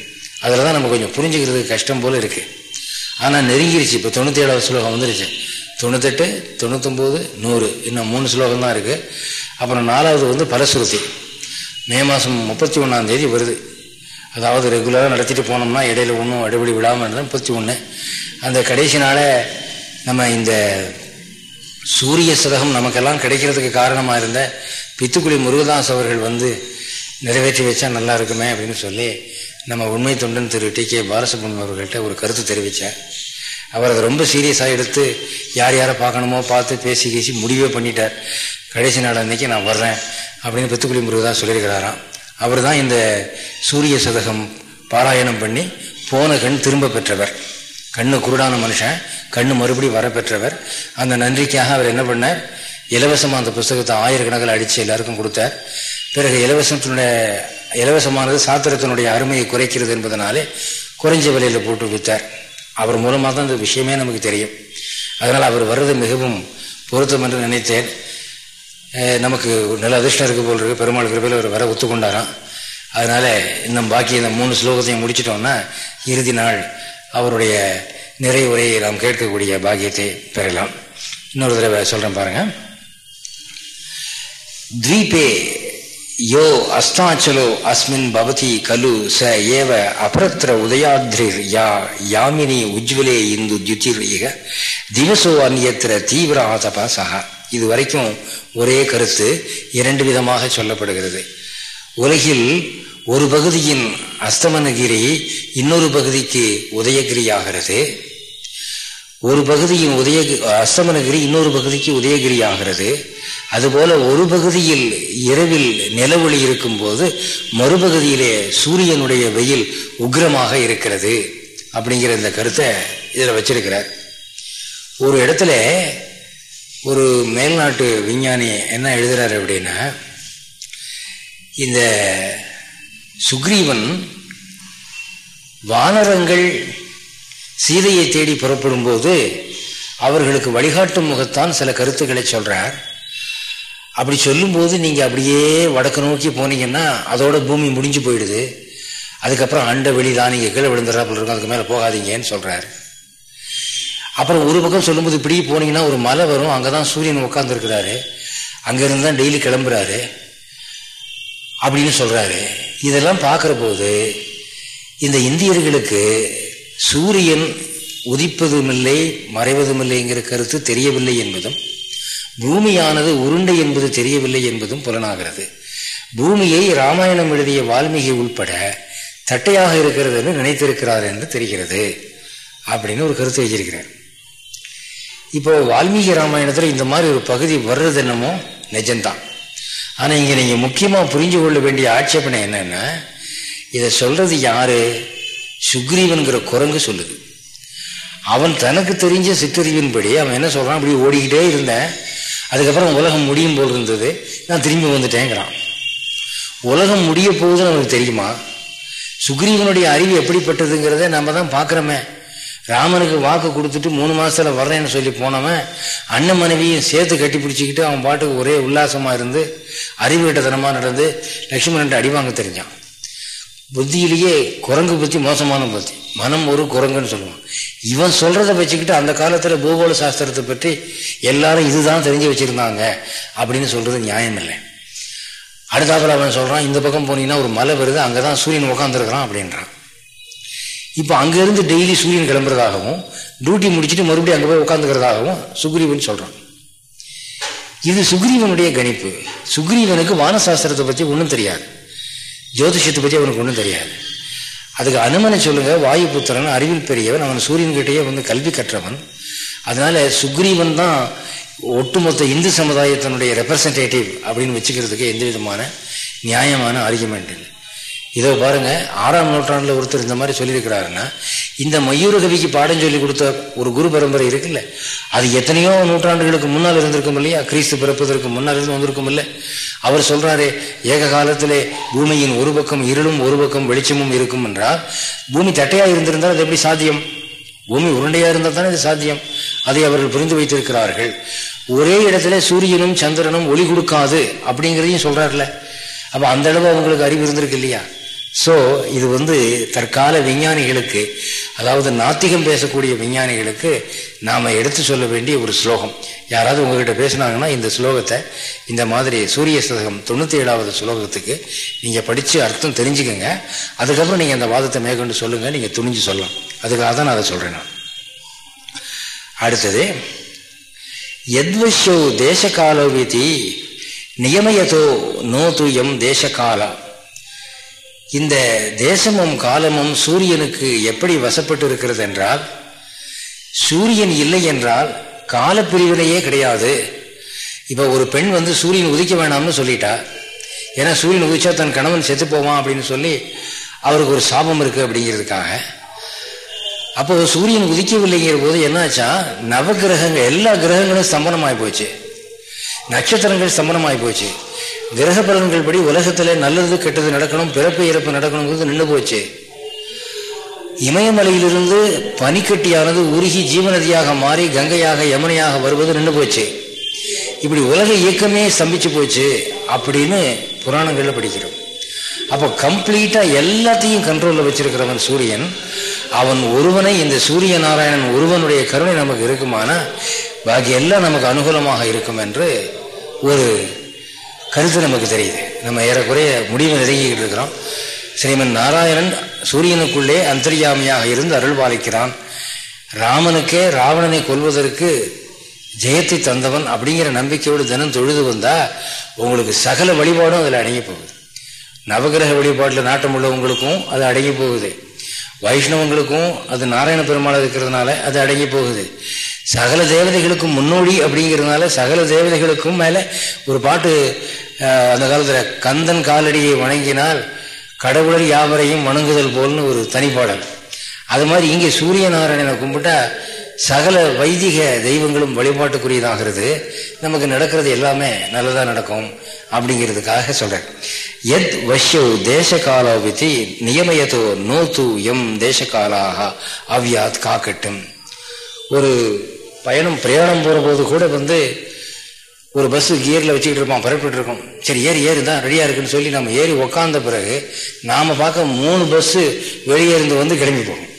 அதில் தான் நம்ம கொஞ்சம் புரிஞ்சுக்கிறது கஷ்டம் போல் இருக்குது ஆனால் நெருங்கிருச்சு. இப்போ தொண்ணூற்றி ஏழாவது ஸ்லோகம் வந்துருச்சு. தொண்ணூத்தெட்டு தொண்ணூத்தொம்போது நூறு. இன்னும் மூணு ஸ்லோகம் தான் இருக்குது அப்புறம் நாலாவது வந்து பரஸ்ருதி மே மாதம் முப்பத்தி ஒன்றாந்தேதி வருது. அதாவது ரெகுலராக நடத்திட்டு போனோம்னா இடையில ஒன்றும் இடைவெளி விடாமல் இருந்தால் முப்பத்தி ஒன்று அந்த கடைசி நாளை நம்ம இந்த சூரிய சதகம் நமக்கெல்லாம் கிடைக்கிறதுக்கு காரணமாக இருந்த பித்துக்குழி முருகதாஸ் அவர்கள் வந்து நிறைவேற்றி வச்சா நல்லா இருக்குமே அப்படின்னு சொல்லி நம்ம உண்மை தொண்டன் திரு டி கே பாலசுப்ரமணியம் அவர்கள்ட்ட ஒரு கருத்து தெரிவித்தேன் அவர் அதை ரொம்ப சீரியஸாக எடுத்து யார் யாரை பார்க்கணுமோ பார்த்து பேசி பேசி முடிவே பண்ணிட்டார். கடைசி நாள் அன்னைக்கு நான் வர்றேன் அப்படின்னு பித்துக்குழி முருகதாஸ் சொல்லியிருக்கிறாராம். அவர் தான் இந்த சூரிய சதகம் பாராயணம் பண்ணி போன கண் திரும்ப பெற்றவர். கண்ணு குருடான மனுஷன் கண்ணு மறுபடி வர பெற்றவர். அந்த நன்றிக்காக அவர் என்ன பண்ணார்? இலவசமாக அந்த புஸ்தகத்தை ஆயிரக்கணக்கில் அடித்து எல்லாருக்கும் கொடுத்தார். பிறகு இலவசத்தினுடைய இலவசமானது சாத்திரத்தினுடைய அருமையை குறைக்கிறது என்பதனாலே குறைஞ்ச விலையில் போட்டு வித்தார். அவர் மூலமாக தான் இந்த விஷயமே நமக்கு தெரியும். அதனால் அவர் வர்றது மிகவும் பொருத்தம் என்று நினைத்தேன். நமக்கு நல்ல அதிர்ஷ்டம் இருக்கு போல் இருக்கு. பெருமாள் கிருபையில் அவர் வர ஒத்துக்கொண்டாராம். அதனால இன்னும் பாக்கி இந்த மூணு ஸ்லோகத்தையும் முடிச்சிட்டோம்னா இறுதி நாள் அவருடைய நிறை உரையை நாம் கேட்கக்கூடிய பாக்கியத்தை பெறலாம். இன்னொரு தடவை சொல்றேன் பாருங்க. த்வீபே யோ அஸ்தாச்சலோ அஸ்மின் பவதி கலு ச ஏவ அபரத்ர உதயாத்ரிர் யா யாமினி உஜ்வலே இந்து தியுதிர் இக திவசோ அந்நியத்திர தீவிர ஆதபா சகா இது வரைக்கும் ஒரே கருத்து இரண்டு விதமாக சொல்லப்படுகிறது. உலகில் ஒரு பகுதியின் அஸ்தமனகிரி இன்னொரு பகுதிக்கு உதயகிரி ஆகிறது ஒரு பகுதியின் உதய அஸ்தமனகிரி இன்னொரு பகுதிக்கு உதயகிரி ஆகிறது அதுபோல ஒரு பகுதியில் இரவில் நிலவொளி இருக்கும் போது மறுபகுதியிலே சூரியனுடைய வெயில் உக்ரமாக இருக்கிறது. அப்படிங்கிற இந்த கருத்தை இதில் வச்சிருக்கிறார். ஒரு இடத்துல ஒரு மேல்நாட்டு விஞ்ஞானி என்ன எழுதுறாரு அப்படின்னா இந்த சுக்ரீவன் வானரங்கள் சீதையை தேடி புறப்படும் போது அவர்களுக்கு வழிகாட்டும் முகத்தான் சில கருத்துக்களை சொல்றார். அப்படி சொல்லும்போது நீங்கள் அப்படியே வடக்கு நோக்கி போனீங்கன்னா அதோட பூமி முடிஞ்சு போயிடுது. அதுக்கப்புறம் அண்ட வெளிதான் நீங்கள் கீழே விழுந்துறாப்புல இருக்கும். அதுக்கு மேலே போகாதீங்கன்னு சொல்கிறாரு அப்புறம் ஒரு பக்கம் சொல்லும்போது இப்படி போனீங்கன்னா ஒரு மலை வரும். அங்கே தான் சூரியன் உட்காந்துருக்கிறாரு அங்கேருந்து தான் டெய்லி கிளம்புறாரு. அப்படின்னு சொல்கிறாரு இதெல்லாம் பார்க்குற போது இந்த இந்தியர்களுக்கு சூரியன் உதிப்பதும் இல்லை மறைவதும் இல்லைங்கிற கருத்து தெரியவில்லை என்பதும் பூமியானது உருண்டை என்பது தெரியவில்லை என்பதும் புலனாகிறது. பூமியை ராமாயணம் எழுதிய வால்மீகி உள்பட தட்டையாக இருக்கிறது என்று நினைத்திருக்கிறார் என்று தெரிகிறது. அப்படின்னு ஒரு கருத்து வச்சிருக்கிறார் இப்போ வால்மீகி ராமாயணத்தில் இந்த மாதிரி ஒரு பகுதி வர்றது என்னமோ நிஜம்தான். ஆனால் இங்கே நீங்கள் முக்கியமாக புரிஞ்சு கொள்ள வேண்டிய ஆட்சேபனை என்னென்னா இதை சொல்கிறது யார்? சுக்ரீவன்கிற குரங்கு சொல்லுது. அவன் தனக்கு தெரிஞ்ச சிற்றறிவின்படி அவன் என்ன சொல்கிறான் அப்படி ஓடிக்கிட்டே இருந்தேன். அதுக்கப்புறம் உலகம் முடியும் போல் இருந்தது. நான் திரும்பி வந்துட்டேங்கிறான். உலகம் முடிய போகுதுன்னு அவனுக்கு தெரியுமா? சுக்ரீவனுடைய அறிவு எப்படிப்பட்டதுங்கிறத நம்ம தான் பார்க்குறோமே. ராமனுக்கு வாக்கு கொடுத்துட்டு மூணு மாசத்துல வர்றேன்னு சொல்லி போனவன் அண்ணன் மனைவியும் சேர்த்து கட்டி பிடிச்சிக்கிட்டு அவன் பாட்டுக்கு ஒரே உல்லாசமா இருந்து அறிவுகட்டத்தனமா நடந்து லட்சுமணன் அடிவாங்க தெரிஞ்சான். புத்தியிலேயே குரங்கு பத்தி மோசமான புத்தி. மனம் ஒரு குரங்குன்னு சொல்லுவான். இவன் சொல்றதை வச்சுக்கிட்டு அந்த காலத்துல பூகோள சாஸ்திரத்தை பற்றி எல்லாரும் இதுதான் தெரிஞ்சு வச்சிருந்தாங்க அப்படின்னு சொல்றது நியாயம் இல்லை அடுத்தாப்புல அவன் சொல்றான் இந்த பக்கம் போனீங்கன்னா ஒரு மலை வருது அங்கதான் சூரியன் உட்காந்துருக்கிறான் அப்படின்றான். இப்போ அங்கேருந்து டெய்லி சூரியன் கிளம்புறதாகவும் டியூட்டி முடிச்சுட்டு மறுபடியும் அங்கே போய் உட்காந்துக்கிறதாகவும் சுக்ரீவன் சொல்கிறான் இது சுக்ரீவனுடைய கணிப்பு. சுக்ரீவனுக்கு வானசாஸ்திரத்தை பற்றி ஒன்றும் தெரியாது. ஜோதிஷத்தை பற்றி அவனுக்கு ஒன்றும் தெரியாது. அதுக்கு அனுமனை சொல்லுங்க வாயுபுத்திரன் அறிவில் பெரியவன் அவன் சூரியன்கிட்டயே வந்து கல்வி கற்றவன். அதனால சுக்ரீவன் தான் ஒட்டுமொத்த இந்து சமுதாயத்தினுடைய ரெப்ரசன்டேட்டிவ் அப்படின்னு வச்சுக்கிறதுக்கு எந்த விதமான நியாயமான ஆர்குமெண்ட் இல்லை. இதோ பாருங்க ஆறாம் நூற்றாண்டில் ஒருத்தர் இந்த மாதிரி சொல்லியிருக்கிறாருன்னா இந்த மயூர கவிக்கு பாடம் சொல்லி கொடுத்த ஒரு குரு பரம்பரை இருக்குல்ல அது எத்தனையோ நூற்றாண்டுகளுக்கு முன்னால் இருந்திருக்கும் இல்லையா? கிறிஸ்து பிறப்பதற்கு முன்னால் இருந்து வந்திருக்கும் இல்லை. அவர் சொல்றாரு ஏக காலத்திலே பூமியின் ஒரு பக்கம் இருளும் ஒரு பக்கம் வெளிச்சமும் இருக்கும் என்றால் பூமி தட்டையா இருந்திருந்தால் அது எப்படி சாத்தியம்? பூமி உருண்டையா இருந்தால் தானே இது சாத்தியம்? அதை அவர்கள் புரிந்து வைத்திருக்கிறார்கள். ஒரே இடத்துல சூரியனும் சந்திரனும் ஒளி கொடுக்காது அப்படிங்கிறதையும் சொல்றாருல அப்ப அந்த அளவு அவங்களுக்கு அறிவு இருந்திருக்கு இல்லையா? ஸோ இது வந்து தற்கால விஞ்ஞானிகளுக்கு அதாவது நாத்திகம் பேசக்கூடிய விஞ்ஞானிகளுக்கு நாம் எடுத்து சொல்ல வேண்டிய ஒரு ஸ்லோகம். யாராவது உங்ககிட்ட பேசினாங்கன்னா இந்த ஸ்லோகத்தை இந்த மாதிரி சூரிய சதகம் தொண்ணூற்றி ஏழாவது ஸ்லோகத்துக்கு நீங்கள் படித்து அர்த்தம் தெரிஞ்சுக்கோங்க. அதுக்கப்புறம் நீங்கள் அந்த வாதத்தை மேற்கொண்டு சொல்லுங்கள் நீங்கள் துணிஞ்சு சொல்லலாம். அதுக்காக தான் நான் அதை சொல்கிறேன் நான். அடுத்தது எத்வஷோ தேசகாலோவிதி நியமயதோ நோது எம் தேசகாலா. இந்த தேசமும் காலமும் சூரியனுக்கு எப்படி வசப்பட்டு இருக்கிறது என்றால் சூரியன் இல்லை என்றால் காலப்பிரிவினையே கிடையாது. இப்போ ஒரு பெண் வந்து சூரியன் உதிக்க வேணாம்னு சொல்லிட்டா ஏன்னா சூரியன் உதிச்சா தன் கணவன் செத்து போவான் அப்படின்னு சொல்லி அவருக்கு ஒரு சாபம் இருக்கு அப்படிங்கிறதுக்காக. அப்போ சூரியன் உதிக்கவில்லைங்கிற போது என்னாச்சா நவகிரகங்கள் எல்லா கிரகங்களும் ஸ்தம்பனமாகி போச்சு. நட்சத்திரங்கள் ஸ்தம்பனமாகி போச்சு. கிரக பலன்கள் படி உலகத்துல நல்லது கெட்டது நடக்கணும் பிறப்பு இறப்பு நடக்கணுங்கிறது நின்று போச்சு. இமயமலையிலிருந்து பனிக்கட்டியானது உருகி ஜீவநதியாக மாறி கங்கையாக யமுனையாக வருவது நின்று போச்சு. இப்படி உலக இயக்கமே ஸ்தம்பிச்சு போச்சு அப்படின்னு புராணங்களில் படிக்கிறோம். அப்போ கம்ப்ளீட்டா எல்லாத்தையும் கண்ட்ரோல்ல வச்சிருக்கிறவன் சூரியன். அவன் ஒருவனை இந்த சூரிய நாராயணன் ஒருவனுடைய கருணை நமக்கு இருக்குமானா பாக்கி எல்லாம் நமக்கு அனுகூலமாக இருக்கும் என்று ஒரு கருத்து நமக்கு தெரியுது. நம்ம ஏறக்குறைய முடிவு நெருங்கிக்கிட்டு இருக்கிறோம். ஸ்ரீமன் நாராயணன் சூரியனுக்குள்ளே அந்தரியாமியாக இருந்து அருள் பாலிக்கிறான் ராமனுக்கே ராவணனை கொல்வதற்கு ஜெயத்தை தந்தவன் அப்படிங்கிற நம்பிக்கையோடு தினம் தொழுது வந்தால் உங்களுக்கு சகல வழிபாடும் அதில் அடங்கி போகுது. நவகிரக வழிபாட்டில் நாட்டம் உள்ளவங்களுக்கும் அது அடங்கி போகுது. வைஷ்ணவங்களுக்கும் அது நாராயண பெருமாள் இருக்கிறதுனால அது அடங்கி போகுது. சகல தேவதைகளுக்கும் முன்னோடி அப்படிங்கிறதுனால சகல தேவதைகளுக்கும் மேலே ஒரு பாட்டு அந்த காலத்தில் கந்தன் காலடியை வணங்கினால் கடவுளர் யாவரையும் வணங்குதல் போல்னு ஒரு தனிப்பாடல். அது மாதிரி இங்கே சூரிய நாராயணனை கும்பிட்டா சகல வைதிக தெய்வங்களும் வழிபாட்டுக்குரியதாகிறது. நமக்கு நடக்கிறது எல்லாமே நல்லதா நடக்கும் அப்படிங்கிறதுக்காக சொல்றேன். எத் வஷ்யோ தேச காலோபித்தி நியமயத்தோ நோத்து எம் தேச காலாக அவ்யாத் காக்கட்டும். ஒரு பயணம் பிரயாணம் போற போது கூட வந்து ஒரு பஸ் கியரில் வச்சுக்கிட்டு இருப்பான் புறப்பட்டு இருக்கோம். சரி ஏறி ஏறி தான் ரெடியாக இருக்குன்னு சொல்லி நம்ம ஏறி உக்காந்த பிறகு நாம் பார்க்க மூணு பஸ்ஸு வெளியே இருந்து வந்து கிளம்பி போகும்.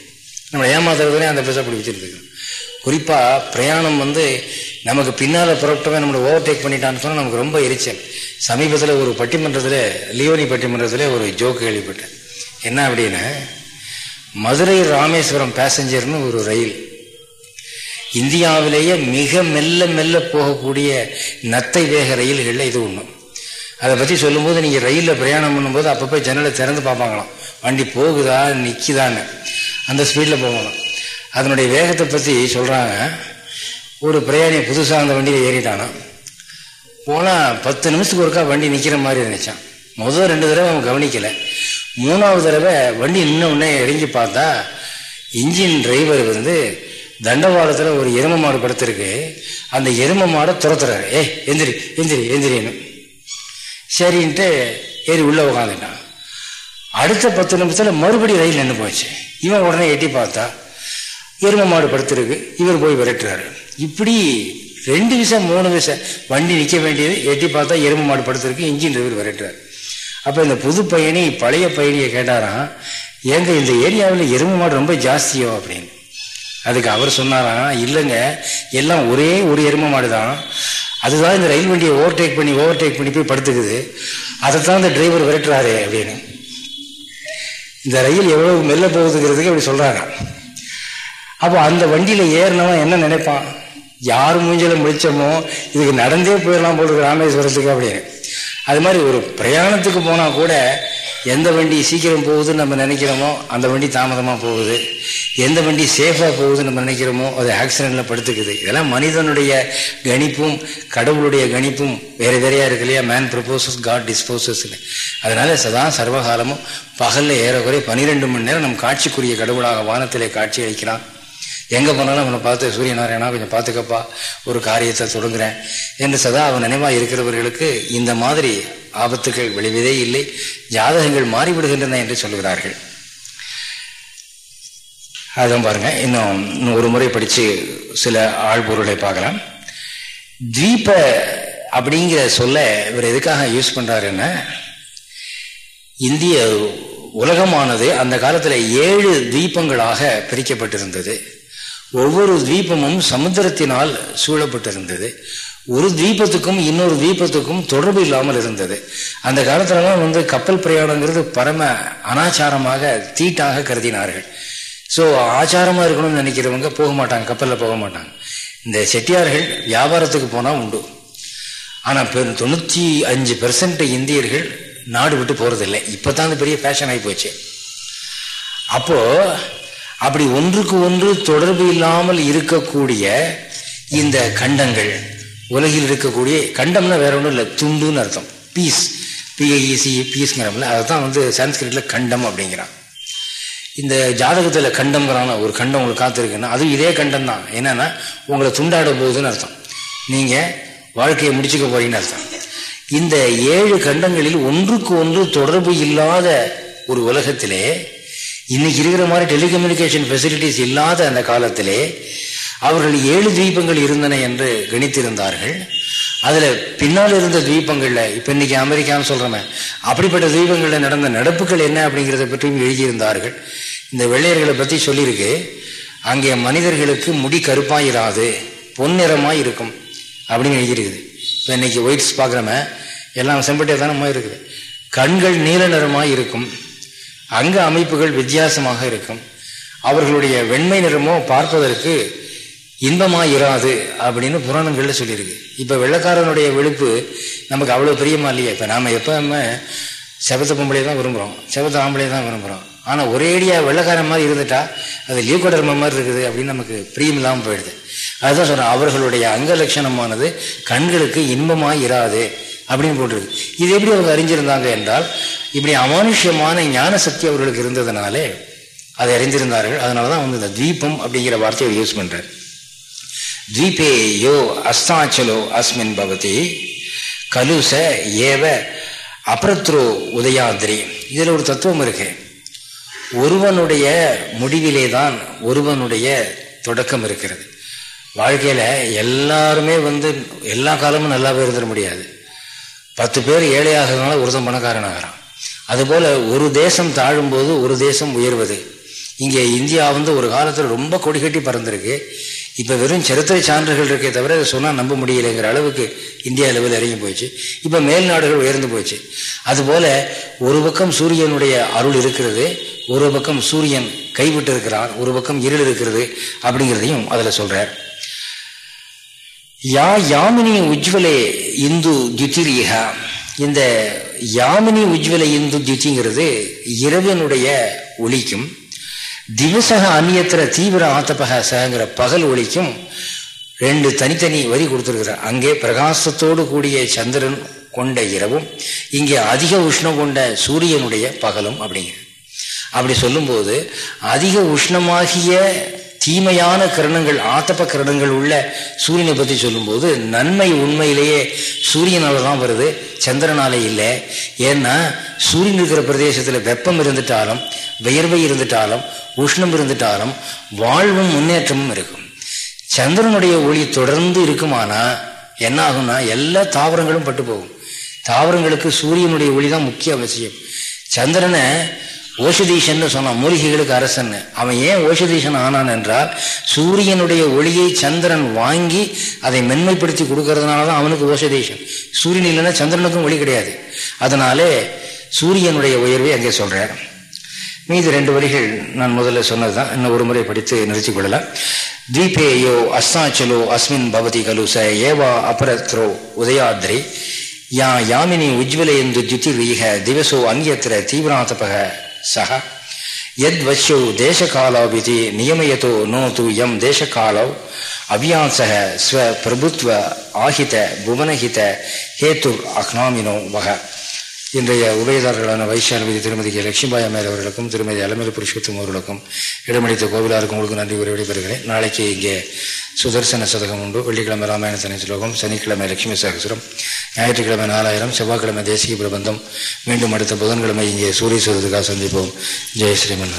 நம்ம ஏமாத்துறதுனே அந்த பஸ்ஸை அப்படி வச்சுருந்துக்கணும் குறிப்பாக பிரயாணம் வந்து நமக்கு பின்னால் புறப்பட்டவன் நம்மளை ஓவர்டேக் பண்ணிட்டான்னு சொன்னால் நமக்கு ரொம்ப எரிச்சல். சமீபத்தில் ஒரு பட்டிமன்றத்தில் லியோனி பட்டிமன்றத்தில் ஒரு ஜோக்கு கேள்விப்பட்டேன். என்ன அப்படின்னா மதுரை ராமேஸ்வரம் பேசஞ்சர்னு ஒரு ரயில். இந்தியாவிலேயே மிக மெல்ல மெல்ல போகக்கூடிய நத்தை வேக ரயில்களில் இது ஒன்று அதை பற்றி சொல்லும்போது நீங்கள் ரயிலில் பிரயாணம் பண்ணும்போது அப்பப்போ ஜன்னலை திறந்து பார்ப்பாங்களாம். வண்டி போகுதா நிற்கிதான்னு அந்த ஸ்பீடில் போகணும் அதனுடைய வேகத்தை பற்றி சொல்கிறாங்க ஒரு பிரயாணி புதுசாக அந்த வண்டியில் ஏறிட்டானா? போனால் பத்து நிமிஷத்துக்கு ஒருக்கா வண்டி நிற்கிற மாதிரி இருந்துச்சான் முதல் ரெண்டு தடவை அவன் கவனிக்கலை. மூணாவது தடவை வண்டி நின்ன உடனே இறங்கி பார்த்தா இன்ஜின் டிரைவர் வந்து தண்டவாளத்தில் ஒரு எரும மாடு படுத்திருக்கு. அந்த எரும மாடை துரத்துறாரு. ஏ எந்திரி எந்திரி எந்திரின்னு. சரின்ட்டு ஏறி உள்ளே உட்காந்துட்டான் அடுத்த பத்து நிமிஷத்தில் மறுபடியும் ரயில் நின்று போச்சு. இவன் உடனே எட்டி பார்த்தா எரும மாடு படுத்திருக்கு. இவர் போய் விரட்டுறாரு. இப்படி ரெண்டு விஷம் மூணு விஷம் வண்டி நிற்க வேண்டியது எட்டி பார்த்தா எரும மாடு படுத்திருக்கு இன்ஜின் டிரைவர் விரட்டுறாரு. அப்போ இந்த புது பயணி பழைய பயணியை கேட்டாராம் ஏங்க இந்த ஏரியாவில் எரும மாடு ரொம்ப ஜாஸ்தியோ? அப்படின்னு. அதுக்கு அவர் சொன்னாராம் இல்லைங்க எல்லாம் ஒரே ஒரு எரும மாடு தான் அதுதான் இந்த ரயில் வண்டியை ஓவர்டேக் பண்ணி ஓவர்டேக் பண்ணி போய் படுத்துக்குது. அதைத்தான் இந்த டிரைவர் விரட்டுறாரு அப்படின்னு. இந்த ரயில் எவ்வளவு மெல்ல போகுதுங்கிறதுக்கு அப்படி சொல்கிறாங்க அப்போ அந்த வண்டியில் ஏறினவன் என்ன நினைப்பான்? யார் மூஞ்சில முடிச்சோமோ இதுக்கு நடந்தே போயிடலாம் போல ராமேஸ்வரத்துக்கு அப்படின்னு. அது மாதிரி ஒரு பிரயாணத்துக்கு போனால் கூட எந்த வண்டி சீக்கிரம் போகுதுன்னு நம்ம நினைக்கிறோமோ அந்த வண்டி தாமதமாக போகுது. எந்த வண்டி சேஃபாக போகுதுன்னு நம்ம நினைக்கிறோமோ அது ஆக்சிடெண்ட்டில் படுத்துக்குது. இதெல்லாம் மனிதனுடைய கணிப்பும் கடவுளுடைய கணிப்பும் வேறு வேறையாக இருக்கு இல்லையா? மேன் ப்ரப்போசஸ் காட் டிஸ்போசஸ்னு அதனால் சதா சர்வகாலமும் பகலில் ஏறக்குறைய பன்னிரெண்டு மணி நேரம் நம் காட்சிக்குரிய கடவுளாக வானத்திலே காட்சி அளிக்கிறான். எங்கே போனாலும் அவனை பார்த்து சூரிய நாராயணா கொஞ்சம் பார்த்துக்கப்பா ஒரு காரியத்தை தொடங்குறேன். என்று சதா அவன் நினைவாக இருக்கிறவர்களுக்கு இந்த மாதிரி ஆபத்துகள் விளைவதே இல்லை ஜாதகங்கள் மாறிவிடுகின்றன என்று சொல்கிறார்கள். அதான் பாருங்க இன்னும் இன்னும் ஒரு முறை படித்து சில ஆழ்பொருளை பார்க்கலாம். தீப அப்படிங்கிற சொல்ல இவர் எதுக்காக யூஸ் பண்ணுறாருன்னா இந்திய உலகமானது அந்த காலத்தில் ஏழு தீபங்களாக பிரிக்கப்பட்டிருந்தது. ஒவ்வொரு தீபமும் சமுத்திரத்தினால் சூழப்பட்டிருந்தது. ஒரு தீபத்துக்கும் இன்னொரு தீபத்துக்கும் தொடர்பு இல்லாமல் இருந்தது. அந்த காலத்துலலாம் வந்து கப்பல் பிரயாணங்கிறது பரம அனாச்சாரமாக தீட்டாக கருதினார்கள். ஸோ ஆச்சாரமாக இருக்கணும்னு நினைக்கிறவங்க போக மாட்டாங்க கப்பலில் போக மாட்டாங்க. இந்த செட்டியார்கள் வியாபாரத்துக்கு போனால் உண்டு. ஆனால் பெரும் தொண்ணூற்றி அஞ்சு பெர்சன்ட் இந்தியர்கள் நாடு விட்டு போகிறதில்லை இப்போ தான் பெரிய ஃபேஷன் ஆகி போச்சு. அப்போது அப்படி ஒன்றுக்கு ஒன்று தொடர்பு இல்லாமல் இருக்கக்கூடிய இந்த கண்டங்கள் உலகில் இருக்கக்கூடிய கண்டம்னா வேற ஒன்றும் இல்லை துண்டுன்னு அர்த்தம். பீஸ் பிஐஇசி பீஸ்ங்கிறமில்ல அதை தான் வந்து சான்ஸ்கிரிட்ல கண்டம் அப்படிங்கிறான். இந்த ஜாதகத்தில் கண்டம்ங்கிறான ஒரு கண்டம் உங்களுக்கு காத்திருக்குன்னா அதுவும் இதே கண்டம் தான் என்னென்னா உங்களை துண்டாட போகுதுன்னு அர்த்தம். நீங்கள் வாழ்க்கையை முடிச்சுக்க போறீங்கன்னு அர்த்தம். இந்த ஏழு கண்டங்களில் ஒன்றுக்கு ஒன்று தொடர்பு இல்லாத ஒரு உலகத்திலே இன்னைக்கு இருக்கிற மாதிரி டெலிகம்யூனிகேஷன் ஃபெசிலிட்டிஸ் இல்லாத அந்த காலத்திலே அவர்கள் ஏழு தீபங்கள் இருந்தன என்று கணித்திருந்தார்கள். அதில் பின்னால் இருந்த தீபங்களில் இப்போ இன்னைக்கு அமெரிக்கான்னு சொல்றோமே அப்படிப்பட்ட தீபங்களில் நடந்த நடப்புகள் என்ன அப்படிங்கிறத பற்றியும் எழுதியிருந்தார்கள். இந்த வெள்ளையர்களை பற்றி சொல்லியிருக்கு. அங்கே மனிதர்களுக்கு முடி கருப்பாக இராது பொன்னிறமாக இருக்கும் அப்படின்னு எழுதியிருக்குது. இப்போ இன்னைக்கு ஒயிட்ஸ் பார்க்குறோமே எல்லாம் செம்பட்டியாக தானே இருக்குது. கண்கள் நீல நிறமாக இருக்கும் அங்க அமைப்புகள் வித்தியாசமாக இருக்கும். அவர்களுடைய வெண்மை நிறமோ பார்ப்பதற்கு இன்பமா இராது அப்படின்னு புராணங்கள்ல சொல்லியிருக்கு. இப்ப வெள்ளக்காரனுடைய வெளுப்பு நமக்கு அவ்வளவு பிரியமா இல்லையா. இப்ப நாம எப்பவுமே செவத்த பொம்பளை தான் விரும்புகிறோம் செவத்த ஆம்பளை தான் விரும்புகிறோம் ஆனால் ஒரேடியா வெள்ளக்காரன் மாதிரி இருந்துட்டா அது லியூகடர்ம மாதிரி இருக்குது அப்படின்னு நமக்கு பிரியம் இல்லாமல் போயிடுது. அதுதான் சொல்கிறேன் அவர்களுடைய அங்க லட்சணமானது கண்களுக்கு இன்பமாக இராது அப்படின்னு போட்டிருக்கு. இது எப்படி அவங்க அறிஞ்சிருந்தாங்க என்றால் இப்படி அமானுஷ்யமான ஞான சக்தி அவர்களுக்கு இருந்ததுனாலே அதை அறிந்திருந்தார்கள். அதனாலதான் வந்து இந்த தீபம் அப்படிங்கிற வார்த்தையை யூஸ் பண்ணுறார் தீபே யோ அஸ்தாச்சலோ அஸ்மின் பவதி கலுச ஏவ அப்ரத்ரோ உதயாந்திரி. இதில் ஒரு தத்துவம் இருக்கு. ஒருவனுடைய முடிவிலே தான் ஒருவனுடைய தொடக்கம் இருக்கிறது. வாழ்க்கையில் எல்லாருமே வந்து எல்லா காலமும் நல்லாவே இருந்துட முடியாது. பத்து பேர் ஏழையாகிறதுனால ஒருத்தன் பணக்காரனாகிறான். அதுபோல் ஒரு தேசம் தாழும்போது ஒரு தேசம் உயர்வது. இங்கே இந்தியா வந்து ஒரு காலத்தில் ரொம்ப கொடி கட்டி பறந்துருக்கு. இப்போ வெறும் சரித்திர சான்றுகள் இருக்கே தவிர அதை சொன்னால் நம்ப முடியலைங்கிற அளவுக்கு இந்தியா லெவல் இறங்கி போச்சு இப்போ மேல் நாடுகள் உயர்ந்து போச்சு அதுபோல் ஒரு பக்கம் சூரியனுடைய அருள் இருக்கிறது ஒரு பக்கம் சூரியன் கைவிட்டு இருக்கிறான் ஒரு பக்கம் இருள் இருக்கிறது அப்படிங்கிறதையும் அதில் சொல்கிறார் யா யாமினி உஜ்வலே இந்து தித்திரீகா இந்த யாமினி உஜ்வல இந்து தித்திங்கிறது இரவனுடைய ஒளிக்கும் திவசக அந்நியத்திர தீவிர ஆத்தபக சகங்கிற பகல் ஒளிக்கும் ரெண்டு தனித்தனி வரி கொடுத்துருக்கிறார். அங்கே பிரகாசத்தோடு கூடிய சந்திரன் கொண்ட இரவும் இங்கே அதிக உஷ்ணம் கொண்ட சூரியனுடைய பகலும் அப்படிங்கிற அப்படி சொல்லும்போது அதிக உஷ்ணமாகிய தீமையான கிரணங்கள் ஆத்தப்ப கிரணங்கள் உள்ள சூரியனை பற்றி சொல்லும்போது நன்மை உண்மையிலேயே சூரியனால் தான் வருது சந்திரனால இல்லை. ஏன்னா சூரியன் இருக்கிற பிரதேசத்தில் வெப்பம் இருந்துட்டாலும் வியர்வை இருந்துட்டாலும் உஷ்ணம் இருந்துட்டாலும் வாழ்வும் முன்னேற்றமும் இருக்கும். சந்திரனுடைய ஒளி தொடர்ந்து இருக்குமானா என்ன ஆகும்னா எல்லா தாவரங்களும் பட்டு போகும். தாவரங்களுக்கு சூரியனுடைய ஒளி தான் முக்கிய அவசியம். சந்திரனை ஓஷதீஷன் சொன்னான் மூலிகைகளுக்கு அரசன் அவன் ஏன் ஓஷதீஷன் ஆனான் என்றால் சூரியனுடைய ஒளியை சந்திரன் வாங்கி அதை மென்மைப்படுத்தி கொடுக்கறதுனால தான் அவனுக்கு ஓஷதீஷன். சூரியன் இல்லைன்னா சந்திரனுக்கும் ஒளி கிடையாது. அதனாலே சூரியனுடைய உயர்வை அங்கே சொல்றார். மீது ரெண்டு வரிகள் நான் முதல்ல சொன்னதுதான் இன்னும் ஒரு முறை படித்து நிறுத்திக் கொள்ளலாம். தீபேயோ அஸ்தாச்சலோ அஸ்மின் பவதி கலுச ஏவா அபரத்ரோ உதயாத்ரி. யா யாமினி உஜ்வல என்று தியுதிர்வீக திவசோ அங்கியத்திர தீவிராத்தபக சக யத் வச்சோ தேசகாலாவிதி நியமயதோ நோ து எம் தேசகாலோ அவியாசக ஸ்வ பிரபுத்வ ஆஹித புவனஹித ஹேத்துர் அக்னாமினோ வக இன்றைய உபயதாரர்களான வைஷாலபதி திருமதி கே. லட்சுமிபாய் அம்மையர் அவர்களுக்கும் திருமதி அலமேலு புருஷோத்தம் அவர்களுக்கும் இடமளித்த கோவிலாருக்கும் உங்களுக்கு நன்றி உரை விடைபெறுகிறேன். நாளைக்கு இங்கே சுதர்சன சதகம் உண்டு. வெள்ளிக்கிழமை ராமாயண தனி ஸ்லோகம் சனிக்கிழமை லட்சுமி சகசுரம் ஞாயிற்றுக்கிழமை நாலாயிரம் செவ்வாய்க்கிழமை தேசிய பிரபந்தம். மீண்டும் அடுத்த புதன்கிழமை இங்கே சூரிய சதுர்காக சந்திப்போம். ஜெய் ஸ்ரீமன்